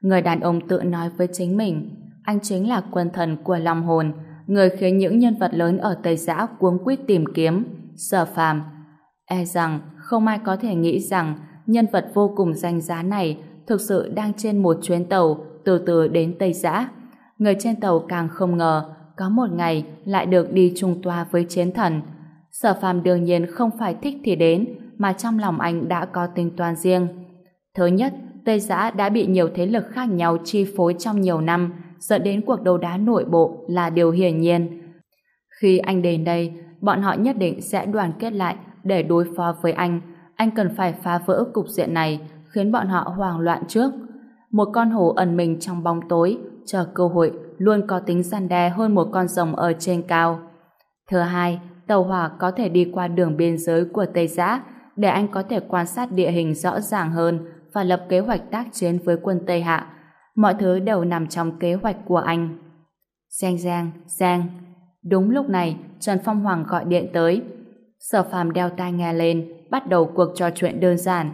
Người đàn ông tự nói với chính mình, anh chính là quân thần của Long Hồn, người khiến những nhân vật lớn ở Tây Giã cuống quýt tìm kiếm, sở phàm. E rằng không ai có thể nghĩ rằng nhân vật vô cùng danh giá này thực sự đang trên một chuyến tàu từ từ đến Tây Giã. Người trên tàu càng không ngờ có một ngày lại được đi chung toa với chiến thần. Sở phàm đương nhiên không phải thích thì đến, mà trong lòng anh đã có tính toán riêng. Thứ nhất, Tây Giã đã bị nhiều thế lực khác nhau chi phối trong nhiều năm, dẫn đến cuộc đấu đá nội bộ là điều hiển nhiên. Khi anh đến đây, bọn họ nhất định sẽ đoàn kết lại để đối phó với anh. Anh cần phải phá vỡ cục diện này, khiến bọn họ hoảng loạn trước. Một con hổ ẩn mình trong bóng tối, chờ cơ hội, luôn có tính gian đe hơn một con rồng ở trên cao. Thứ hai, tàu hỏa có thể đi qua đường biên giới của Tây Giã để anh có thể quan sát địa hình rõ ràng hơn và lập kế hoạch tác chiến với quân Tây Hạ. Mọi thứ đều nằm trong kế hoạch của anh. Giang Giang, Giang. Đúng lúc này, Trần Phong Hoàng gọi điện tới. Sở phàm đeo tai nghe lên, bắt đầu cuộc trò chuyện đơn giản.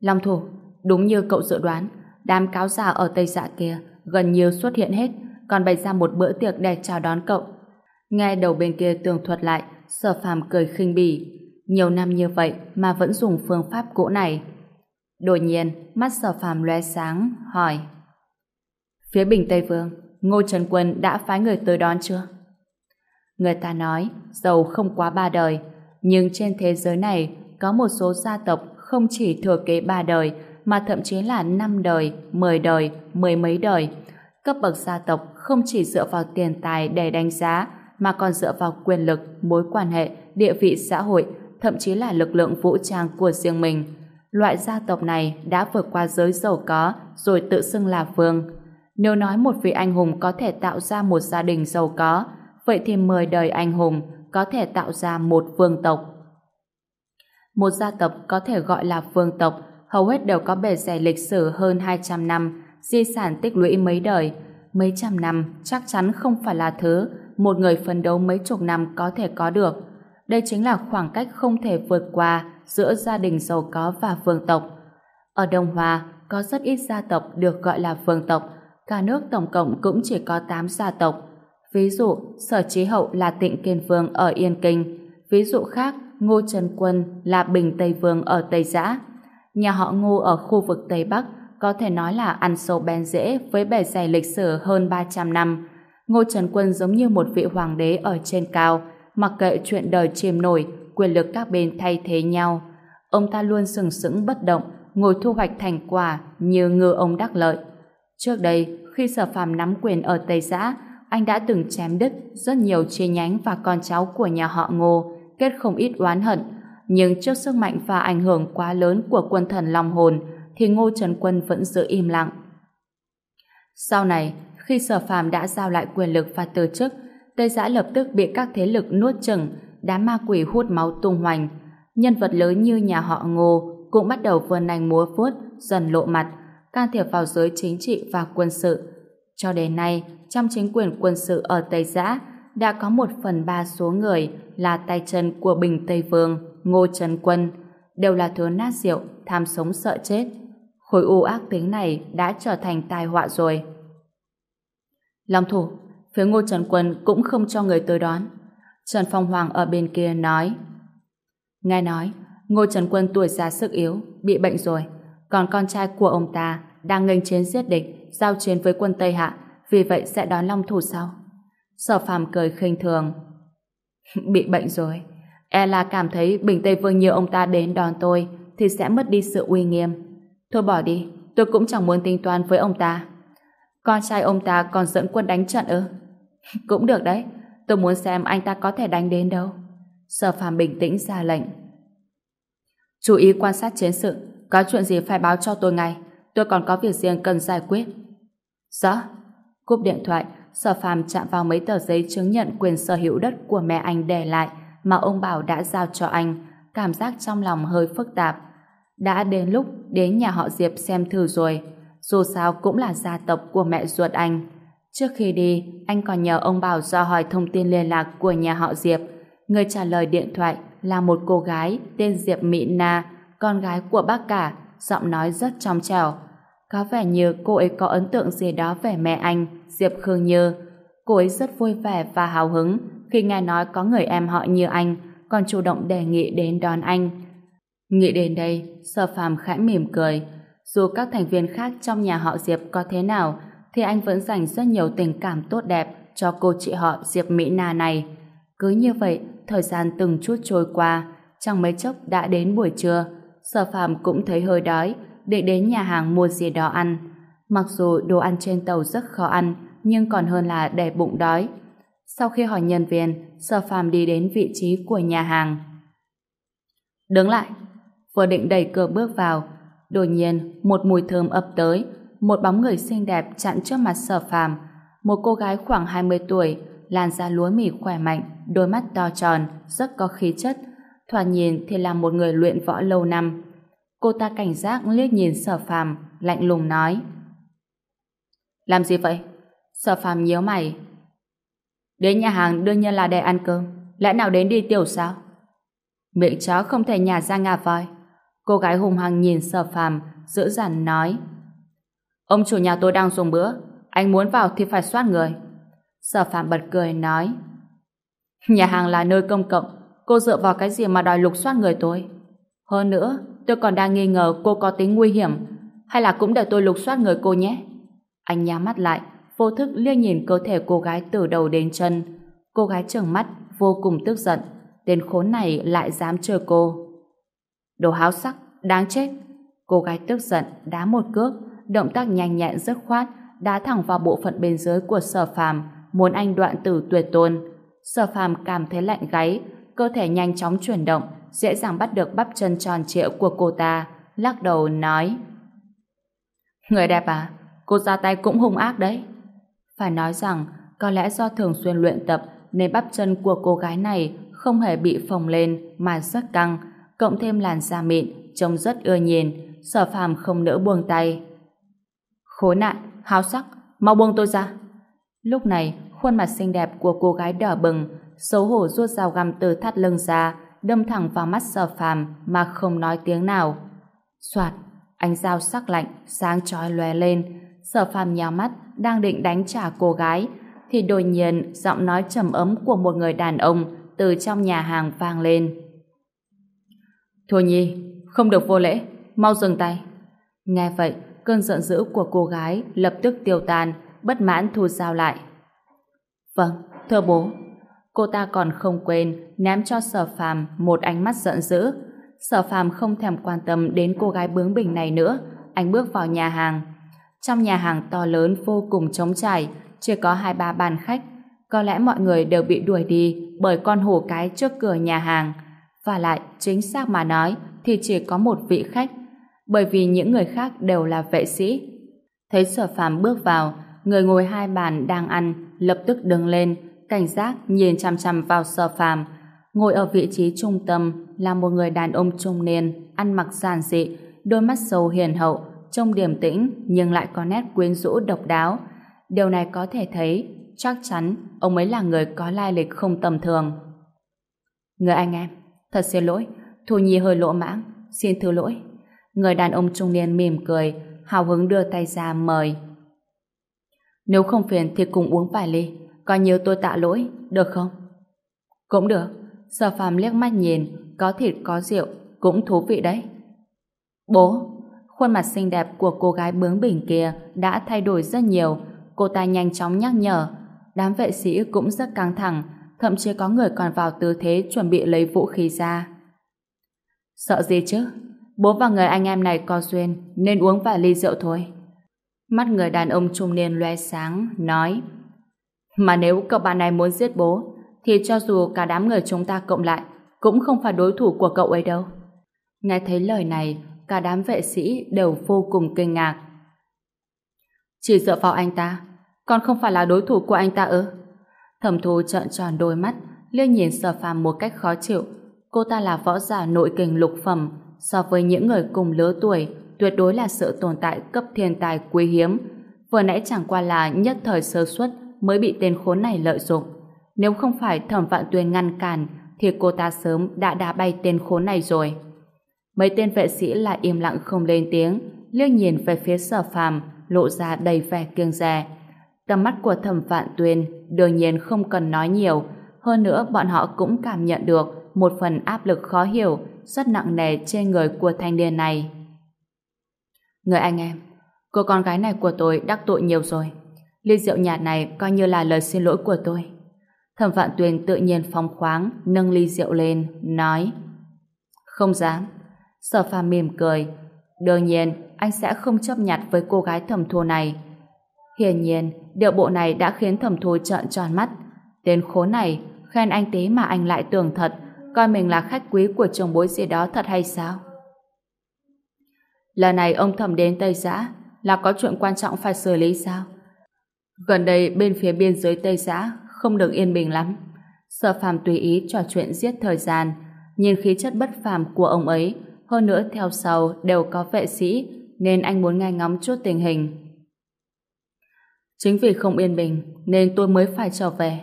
Long thủ, đúng như cậu dự đoán, đám cáo già ở Tây Dạ kia gần như xuất hiện hết, còn bày ra một bữa tiệc để chào đón cậu. Nghe đầu bên kia tường thuật lại, sở phàm cười khinh bỉ. Nhiều năm như vậy mà vẫn dùng phương pháp cũ này. Đột nhiên, mắt sở phàm lóe sáng, hỏi. Phía Bình Tây Vương, Ngô Trần Quân đã phái người tới đón chưa? Người ta nói, giàu không quá ba đời, nhưng trên thế giới này có một số gia tộc không chỉ thừa kế ba đời, mà thậm chí là năm đời, mười đời, mười mấy đời. Cấp bậc gia tộc không chỉ dựa vào tiền tài để đánh giá, mà còn dựa vào quyền lực, mối quan hệ, địa vị xã hội, thậm chí là lực lượng vũ trang của riêng mình. Loại gia tộc này đã vượt qua giới giàu có rồi tự xưng là vương. Nếu nói một vị anh hùng có thể tạo ra một gia đình giàu có, vậy thì mười đời anh hùng có thể tạo ra một vương tộc. Một gia tộc có thể gọi là vương tộc, hầu hết đều có bề dày lịch sử hơn 200 năm, di sản tích lũy mấy đời. Mấy trăm năm chắc chắn không phải là thứ một người phấn đấu mấy chục năm có thể có được. Đây chính là khoảng cách không thể vượt qua giữa gia đình giàu có và vương tộc. Ở Đông Hoa, có rất ít gia tộc được gọi là vương tộc, cả nước tổng cộng cũng chỉ có 8 gia tộc. Ví dụ, Sở Chí Hậu là Tịnh Kiên Vương ở Yên Kinh, ví dụ khác, Ngô Trần Quân là Bình Tây Vương ở Tây Giã. Nhà họ Ngô ở khu vực Tây Bắc có thể nói là ăn sâu bén rễ với bề dày lịch sử hơn 300 năm. Ngô Trần Quân giống như một vị hoàng đế ở trên cao, mặc kệ chuyện đời chìm nổi, quyền lực các bên thay thế nhau. Ông ta luôn sừng sững bất động, ngồi thu hoạch thành quả như ngư ông đắc lợi. Trước đây, khi sở phàm nắm quyền ở Tây Giã, anh đã từng chém đứt rất nhiều chi nhánh và con cháu của nhà họ Ngô, kết không ít oán hận. Nhưng trước sức mạnh và ảnh hưởng quá lớn của quân thần Long Hồn, thì Ngô Trần Quân vẫn giữ im lặng. Sau này, khi sở phàm đã giao lại quyền lực và từ chức, Tây Giã lập tức bị các thế lực nuốt chừng, đám ma quỷ hút máu tung hoành. Nhân vật lớn như nhà họ Ngô cũng bắt đầu vươn nành múa vuốt, dần lộ mặt, can thiệp vào giới chính trị và quân sự. Cho đến nay, trong chính quyền quân sự ở Tây Giã, đã có một phần ba số người là tay chân của Bình Tây Vương, Ngô Trần Quân, đều là thứ nát rượu, tham sống sợ chết. Khối u ác tính này đã trở thành tai họa rồi. Long thủ, phía Ngô Trần Quân cũng không cho người tới đón. Trần Phong Hoàng ở bên kia nói. Nghe nói, Ngô Trần Quân tuổi già sức yếu, bị bệnh rồi. Còn con trai của ông ta đang nghênh chiến giết địch, giao chiến với quân Tây Hạ, vì vậy sẽ đón Long thủ sau. Sở phàm cười khinh thường. bị bệnh rồi. E là cảm thấy Bình Tây Vương nhiều ông ta đến đón tôi thì sẽ mất đi sự uy nghiêm. Thôi bỏ đi, tôi cũng chẳng muốn tính toán với ông ta. Con trai ông ta còn dẫn quân đánh trận ư? cũng được đấy, tôi muốn xem anh ta có thể đánh đến đâu. Sở phàm bình tĩnh ra lệnh. Chú ý quan sát chiến sự, có chuyện gì phải báo cho tôi ngay, tôi còn có việc riêng cần giải quyết. Rõ. Cúp điện thoại, sở phàm chạm vào mấy tờ giấy chứng nhận quyền sở hữu đất của mẹ anh để lại mà ông Bảo đã giao cho anh, cảm giác trong lòng hơi phức tạp. Đã đến lúc đến nhà họ Diệp xem thử rồi, dù sao cũng là gia tộc của mẹ ruột anh. Trước khi đi, anh còn nhờ ông Bảo do hỏi thông tin liên lạc của nhà họ Diệp. Người trả lời điện thoại là một cô gái tên Diệp Mỹ Na, con gái của bác cả, giọng nói rất trong trẻo. Có vẻ như cô ấy có ấn tượng gì đó về mẹ anh, Diệp Khương Như. Cô ấy rất vui vẻ và hào hứng khi nghe nói có người em họ như anh, còn chủ động đề nghị đến đón anh. Nghĩ đến đây, Sở Phàm khẽ mỉm cười. Dù các thành viên khác trong nhà họ Diệp có thế nào, thì anh vẫn dành rất nhiều tình cảm tốt đẹp cho cô chị họ Diệp Mỹ Na này. Cứ như vậy, thời gian từng chút trôi qua, chẳng mấy chốc đã đến buổi trưa. Sở Phạm cũng thấy hơi đói, định đến nhà hàng mua gì đó ăn. Mặc dù đồ ăn trên tàu rất khó ăn, nhưng còn hơn là để bụng đói. Sau khi hỏi nhân viên, Sở Phạm đi đến vị trí của nhà hàng. Đứng lại, vừa định đẩy cửa bước vào, đột nhiên một mùi thơm ập tới, một bóng người xinh đẹp chặn trước mặt Sở phàm một cô gái khoảng 20 tuổi, làn da lúa mì khỏe mạnh, đôi mắt to tròn, rất có khí chất, thoạt nhìn thì là một người luyện võ lâu năm. Cô ta cảnh giác liếc nhìn Sở Phàm, lạnh lùng nói: "Làm gì vậy?" Sở Phàm nhíu mày. "Đến nhà hàng đương nhiên là để ăn cơm, lẽ nào đến đi tiểu sao?" Miệng chó không thể nhả ra ngà voi. Cô gái hùng hăng nhìn Sở Phàm, dữ dằn nói: "Ông chủ nhà tôi đang dùng bữa, anh muốn vào thì phải soát người." Sở Phạm bật cười nói Nhà hàng là nơi công cộng. Cô dựa vào cái gì mà đòi lục soát người tôi? Hơn nữa Tôi còn đang nghi ngờ cô có tính nguy hiểm Hay là cũng để tôi lục soát người cô nhé? Anh nhắm mắt lại Vô thức liếc nhìn cơ thể cô gái từ đầu đến chân. Cô gái trợn mắt Vô cùng tức giận Tên khốn này lại dám chơi cô. Đồ háo sắc, đáng chết. Cô gái tức giận, đá một cước. Động tác nhanh nhẹn dứt khoát Đá thẳng vào bộ phận bên dưới của sở phàm muốn anh đoạn tử tuyệt tôn. Sở phàm cảm thấy lạnh gáy, cơ thể nhanh chóng chuyển động, dễ dàng bắt được bắp chân tròn trịa của cô ta, lắc đầu nói. Người đẹp à, cô ra tay cũng hung ác đấy. Phải nói rằng, có lẽ do thường xuyên luyện tập nên bắp chân của cô gái này không hề bị phồng lên mà rất căng, cộng thêm làn da mịn, trông rất ưa nhìn, sở phàm không nỡ buông tay. Khốn nạn, háo sắc, mau buông tôi ra. Lúc này, khuôn mặt xinh đẹp của cô gái đỏ bừng, xấu hổ rút dao găm từ thắt lưng ra, đâm thẳng vào mắt sở phàm mà không nói tiếng nào. Soạt, ánh dao sắc lạnh, sáng chói lóe lên. Sở phàm nhào mắt, đang định đánh trả cô gái, thì đột nhiên giọng nói trầm ấm của một người đàn ông từ trong nhà hàng vang lên. Thôi nhi, không được vô lễ, mau dừng tay. Nghe vậy, cơn giận dữ của cô gái lập tức tiêu tan, bất mãn thu dao lại. Vâng, thưa bố. Cô ta còn không quên ném cho sở phàm một ánh mắt giận dữ. Sở phàm không thèm quan tâm đến cô gái bướng bỉnh này nữa. Anh bước vào nhà hàng. Trong nhà hàng to lớn vô cùng trống trải, chỉ có hai ba bàn khách. Có lẽ mọi người đều bị đuổi đi bởi con hổ cái trước cửa nhà hàng. Và lại, chính xác mà nói, thì chỉ có một vị khách. Bởi vì những người khác đều là vệ sĩ. Thấy sở phàm bước vào, người ngồi hai bàn đang ăn, lập tức đứng lên, cảnh giác nhìn chăm chăm vào sở phàm. Ngồi ở vị trí trung tâm là một người đàn ông trung niên, ăn mặc giản dị, đôi mắt sâu hiền hậu, trông điềm tĩnh nhưng lại có nét quyến rũ độc đáo. Điều này có thể thấy, chắc chắn ông ấy là người có lai lịch không tầm thường. Người anh em, thật xin lỗi, Thu Nhi hơi lỗ mãng, xin thứ lỗi. Người đàn ông trung niên mỉm cười, hào hứng đưa tay ra mời. Nếu không phiền thì cùng uống vài ly, coi như tôi tạ lỗi, được không? Cũng được. Sở phàm liếc mắt nhìn, có thịt có rượu, cũng thú vị đấy. Bố, khuôn mặt xinh đẹp của cô gái bướng bỉnh kia đã thay đổi rất nhiều. Cô ta nhanh chóng nhắc nhở. Đám vệ sĩ cũng rất căng thẳng, thậm chí có người còn vào tư thế chuẩn bị lấy vũ khí ra. Sợ gì chứ? Bố và người anh em này co duyên, nên uống vài ly rượu thôi. Mắt người đàn ông trung niên loe sáng, nói Mà nếu cậu bạn này muốn giết bố, thì cho dù cả đám người chúng ta cộng lại, cũng không phải đối thủ của cậu ấy đâu. Nghe thấy lời này, cả đám vệ sĩ đều vô cùng kinh ngạc. Chỉ dựa vào anh ta, còn không phải là đối thủ của anh ta ư? Thẩm thù trợn tròn đôi mắt, liếc nhìn sở phàm một cách khó chịu. Cô ta là võ giả nội kình lục phẩm, so với những người cùng lứa tuổi, tuyệt đối là sự tồn tại cấp thiên tài quý hiếm. Vừa nãy chẳng qua là nhất thời sơ suất mới bị tên khốn này lợi dụng. Nếu không phải thẩm vạn tuyên ngăn cản, thì cô ta sớm đã đá bay tên khốn này rồi. Mấy tên vệ sĩ lại im lặng không lên tiếng, liếc nhìn về phía sở phàm, lộ ra đầy vẻ kiêng dè. Tầm mắt của thẩm vạn tuyên đương nhiên không cần nói nhiều, hơn nữa bọn họ cũng cảm nhận được một phần áp lực khó hiểu, rất nặng nề trên người của thanh niên này. Người anh em, cô con gái này của tôi đắc tội nhiều rồi. Ly rượu nhạt này coi như là lời xin lỗi của tôi. Thẩm Vạn Tuyền tự nhiên phóng khoáng, nâng ly rượu lên, nói Không dám. Sở phàm mỉm cười. Đương nhiên, anh sẽ không chấp nhặt với cô gái thẩm thù này. Hiển nhiên, điệu bộ này đã khiến thẩm thù trợn tròn mắt. Tên khốn này, khen anh tế mà anh lại tưởng thật, coi mình là khách quý của chồng bối gì đó thật hay sao? Lần này ông thẩm đến Tây Giã là có chuyện quan trọng phải xử lý sao? Gần đây bên phía biên giới Tây Giã không được yên bình lắm. Sở phàm tùy ý trò chuyện giết thời gian, nhìn khí chất bất phàm của ông ấy, hơn nữa theo sau đều có vệ sĩ, nên anh muốn nghe ngóng chút tình hình. Chính vì không yên bình, nên tôi mới phải trở về.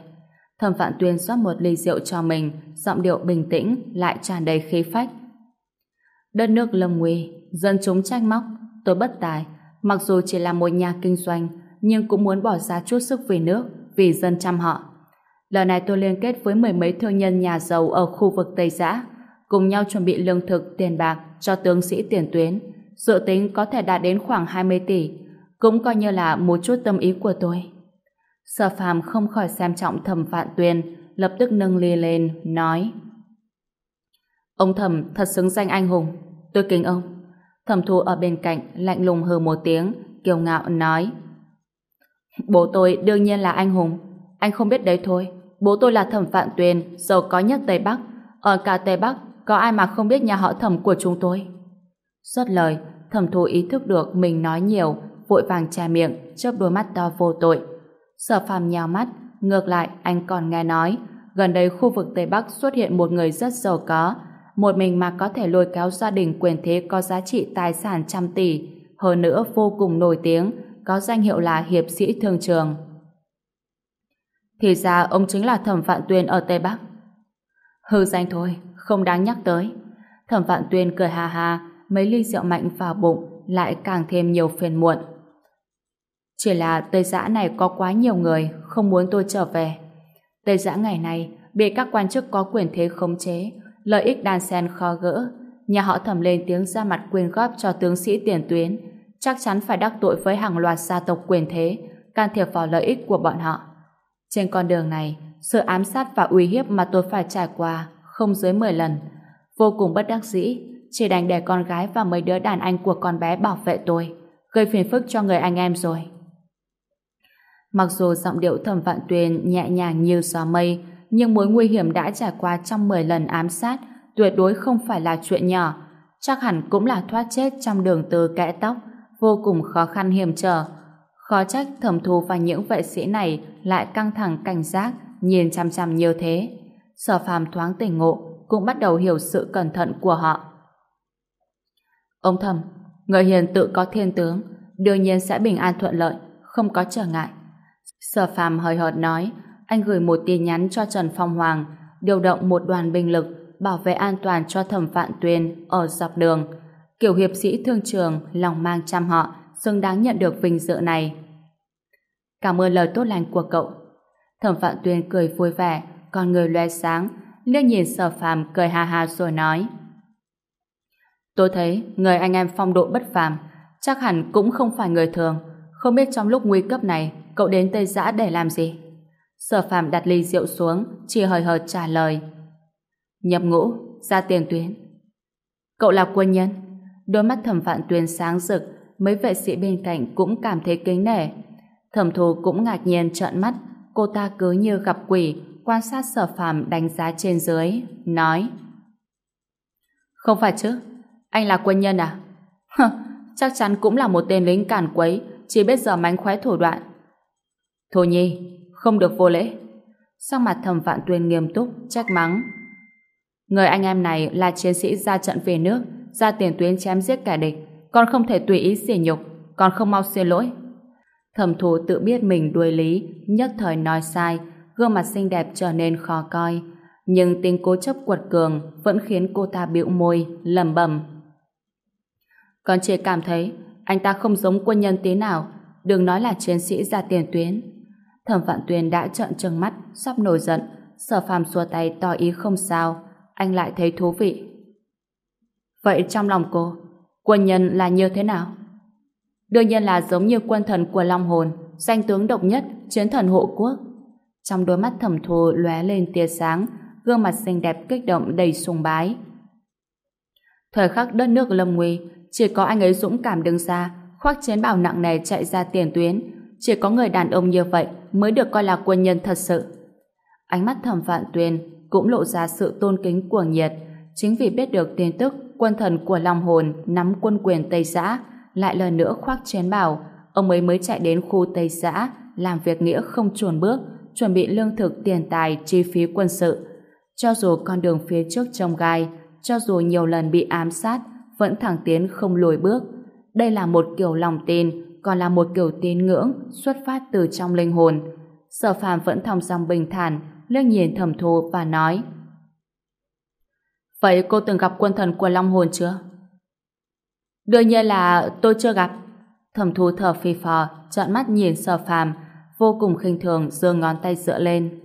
Thẩm Phạn Tuyên rót một ly rượu cho mình, giọng điệu bình tĩnh, lại tràn đầy khí phách. Đất nước lâm nguy, dân chúng trách móc, tôi bất tài, mặc dù chỉ là một nhà kinh doanh, nhưng cũng muốn bỏ ra chút sức vì nước, vì dân chăm họ. Lần này tôi liên kết với mười mấy thương nhân nhà giàu ở khu vực Tây Giã, cùng nhau chuẩn bị lương thực, tiền bạc cho tướng sĩ tiền tuyến. Dự tính có thể đạt đến khoảng 20 tỷ, cũng coi như là một chút tâm ý của tôi. Sở phàm không khỏi xem trọng thẩm vạn tuyên, lập tức nâng ly lên, nói Ông thẩm thật xứng danh anh hùng, tôi kính ông. Thẩm thu ở bên cạnh, lạnh lùng hừ một tiếng, kiêu ngạo nói Bố tôi đương nhiên là anh hùng, anh không biết đấy thôi. Bố tôi là thẩm vạn tuyên, giàu có nhất Tây Bắc. Ở cả Tây Bắc, có ai mà không biết nhà họ thẩm của chúng tôi? Xuất lời, thẩm thu ý thức được mình nói nhiều, vội vàng che miệng, chớp đôi mắt to vô tội. Sở phàm nhào mắt, ngược lại anh còn nghe nói, gần đây khu vực Tây Bắc xuất hiện một người rất giàu có, một mình mà có thể lôi kéo gia đình quyền thế có giá trị tài sản trăm tỷ, hơn nữa vô cùng nổi tiếng, có danh hiệu là hiệp sĩ thương trường. Thì ra ông chính là thẩm phạn tuyên ở Tây Bắc. Hư danh thôi, không đáng nhắc tới. Thẩm phạn tuyên cười ha ha, mấy ly rượu mạnh vào bụng, lại càng thêm nhiều phiền muộn. Chỉ là Tây Giã này có quá nhiều người không muốn tôi trở về. Tây Giã ngày này bị các quan chức có quyền thế khống chế, lợi ích đan xen khó gỡ. Nhà họ thẩm lên tiếng ra mặt quyên góp cho tướng sĩ tiền tuyến, chắc chắn phải đắc tội với hàng loạt gia tộc quyền thế, can thiệp vào lợi ích của bọn họ. Trên con đường này, sự ám sát và uy hiếp mà tôi phải trải qua không dưới 10 lần. Vô cùng bất đắc dĩ, chỉ đành để con gái và mấy đứa đàn anh của con bé bảo vệ tôi, gây phiền phức cho người anh em rồi. Mặc dù giọng điệu thẩm vạn tuyền nhẹ nhàng như gió mây, nhưng mối nguy hiểm đã trải qua trong 10 lần ám sát tuyệt đối không phải là chuyện nhỏ. Chắc hẳn cũng là thoát chết trong đường từ kẽ tóc, vô cùng khó khăn hiểm trở. Khó trách thẩm thù và những vệ sĩ này lại căng thẳng cảnh giác, nhìn chăm chăm như thế. Sở phàm thoáng tỉnh ngộ, cũng bắt đầu hiểu sự cẩn thận của họ. Ông thầm, người hiền tự có thiên tướng, đương nhiên sẽ bình an thuận lợi, không có trở ngại. Sở phàm hơi hợt nói, anh gửi một tin nhắn cho Trần Phong Hoàng, điều động một đoàn binh lực bảo vệ an toàn cho thẩm vạn tuyên ở dọc đường. Kiểu hiệp sĩ thương trường, lòng mang chăm họ, xứng đáng nhận được vinh dự này. Cảm ơn lời tốt lành của cậu. Thẩm vạn tuyên cười vui vẻ, con người loe sáng, liếc nhìn sở phàm cười ha ha rồi nói. Tôi thấy người anh em phong độ bất phàm, chắc hẳn cũng không phải người thường. Không biết trong lúc nguy cấp này, cậu đến Tây Giã để làm gì? Sở phàm đặt ly rượu xuống, chỉ hời hợt trả lời. Nhập ngũ, ra tiền tuyến. Cậu là quân nhân. Đôi mắt thẩm vạn tuyến sáng rực, mấy vệ sĩ bên cạnh cũng cảm thấy kính nể. Thẩm thù cũng ngạc nhiên trợn mắt, cô ta cứ như gặp quỷ, quan sát sở phàm đánh giá trên dưới, nói Không phải chứ, anh là quân nhân à? Hơ, chắc chắn cũng là một tên lính cản quấy, chỉ biết giờ mánh khóe thủ đoạn. Thôi nhi, không được vô lễ. Sang mặt thẩm vạn tuyên nghiêm túc, trách mắng. Người anh em này là chiến sĩ ra trận về nước, ra tiền tuyến chém giết kẻ địch, còn không thể tùy ý xỉ nhục, còn không mau xin lỗi. Thẩm thù tự biết mình đuôi lý, nhất thời nói sai, gương mặt xinh đẹp trở nên khó coi. Nhưng tính cố chấp quật cường vẫn khiến cô ta bĩu môi, lầm bầm. Còn chỉ cảm thấy anh ta không giống quân nhân tí nào, đừng nói là chiến sĩ ra tiền tuyến. Thẩm Vạn Tuyên đã trợn trừng mắt, sắp nổi giận, sở phàm xua tay tỏ ý không sao, anh lại thấy thú vị. Vậy trong lòng cô, quân nhân là như thế nào? Đương nhiên là giống như quân thần của Long Hồn, danh tướng độc nhất, chiến thần hộ quốc. Trong đôi mắt thẩm thù lóe lên tia sáng, gương mặt xinh đẹp kích động đầy sùng bái. Thời khắc đất nước lâm nguy, chỉ có anh ấy dũng cảm đứng ra, khoác chiến bào nặng nề chạy ra tiền tuyến. Chỉ có người đàn ông như vậy mới được coi là quân nhân thật sự. Ánh mắt thẩm vạn tuyên cũng lộ ra sự tôn kính cuồng nhiệt. Chính vì biết được tin tức quân thần của Long Hồn nắm quân quyền Tây Giã, lại lần nữa khoác chén bảo, ông ấy mới chạy đến khu Tây Giã, làm việc nghĩa không chuồn bước, chuẩn bị lương thực, tiền tài, chi phí quân sự. Cho dù con đường phía trước trông gai, cho dù nhiều lần bị ám sát, vẫn thẳng tiến không lùi bước. Đây là một kiểu lòng tin, còn là một kiểu tín ngưỡng xuất phát từ trong linh hồn. Sở phàm vẫn thong dong bình thản, liếc nhìn thẩm thô và nói Vậy cô từng gặp quân thần của Long Hồn chưa? Đương nhiên là tôi chưa gặp. Thẩm thu thở phì phò, trợn mắt nhìn sở phàm, vô cùng khinh thường giơ ngón tay dựa lên.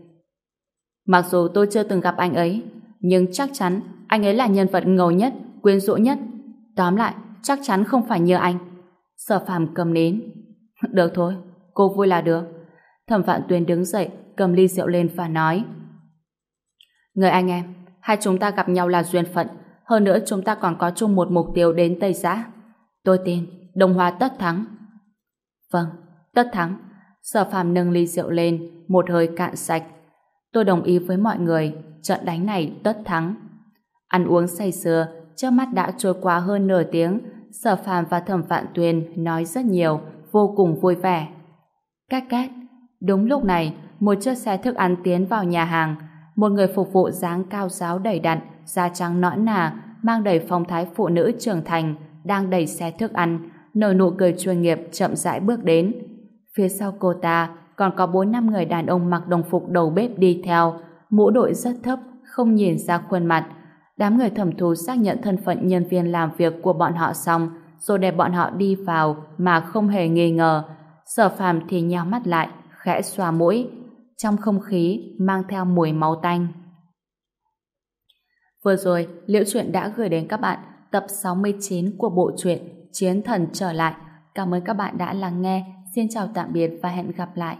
Mặc dù tôi chưa từng gặp anh ấy, nhưng chắc chắn anh ấy là nhân vật ngầu nhất, quyến rũ nhất. Tóm lại, chắc chắn không phải như anh. Sở phàm cầm nến. Được thôi, cô vui là được. Thẩm Vạn Tuyên đứng dậy, cầm ly rượu lên và nói Người anh em, hai chúng ta gặp nhau là duyên phận, hơn nữa chúng ta còn có chung một mục tiêu đến Tây Giã. Tôi tin, Đông Hoa tất thắng. Vâng, tất thắng. Sở phàm nâng ly rượu lên, một hơi cạn sạch. Tôi đồng ý với mọi người, trận đánh này tất thắng. Ăn uống say sưa, trước mắt đã trôi qua hơn nửa tiếng, Sở phàm và thẩm vạn tuyền nói rất nhiều, vô cùng vui vẻ. Các két, đúng lúc này, một chiếc xe thức ăn tiến vào nhà hàng. Một người phục vụ dáng cao giáo đầy đặn, da trắng nõn nà, mang đầy phong thái phụ nữ trưởng thành, đang đẩy xe thức ăn, nở nụ cười chuyên nghiệp chậm rãi bước đến. Phía sau cô ta còn có bốn năm người đàn ông mặc đồng phục đầu bếp đi theo, mũ đội rất thấp, không nhìn ra khuôn mặt. Đám người thẩm thù xác nhận thân phận nhân viên làm việc của bọn họ xong, rồi để bọn họ đi vào mà không hề nghi ngờ. Sở phàm thì nhào mắt lại, khẽ xoa mũi trong không khí mang theo mùi máu tanh. Vừa rồi, Liễu Chuyện đã gửi đến các bạn tập 69 của bộ truyện Chiến Thần Trở Lại. Cảm ơn các bạn đã lắng nghe. Xin chào tạm biệt và hẹn gặp lại.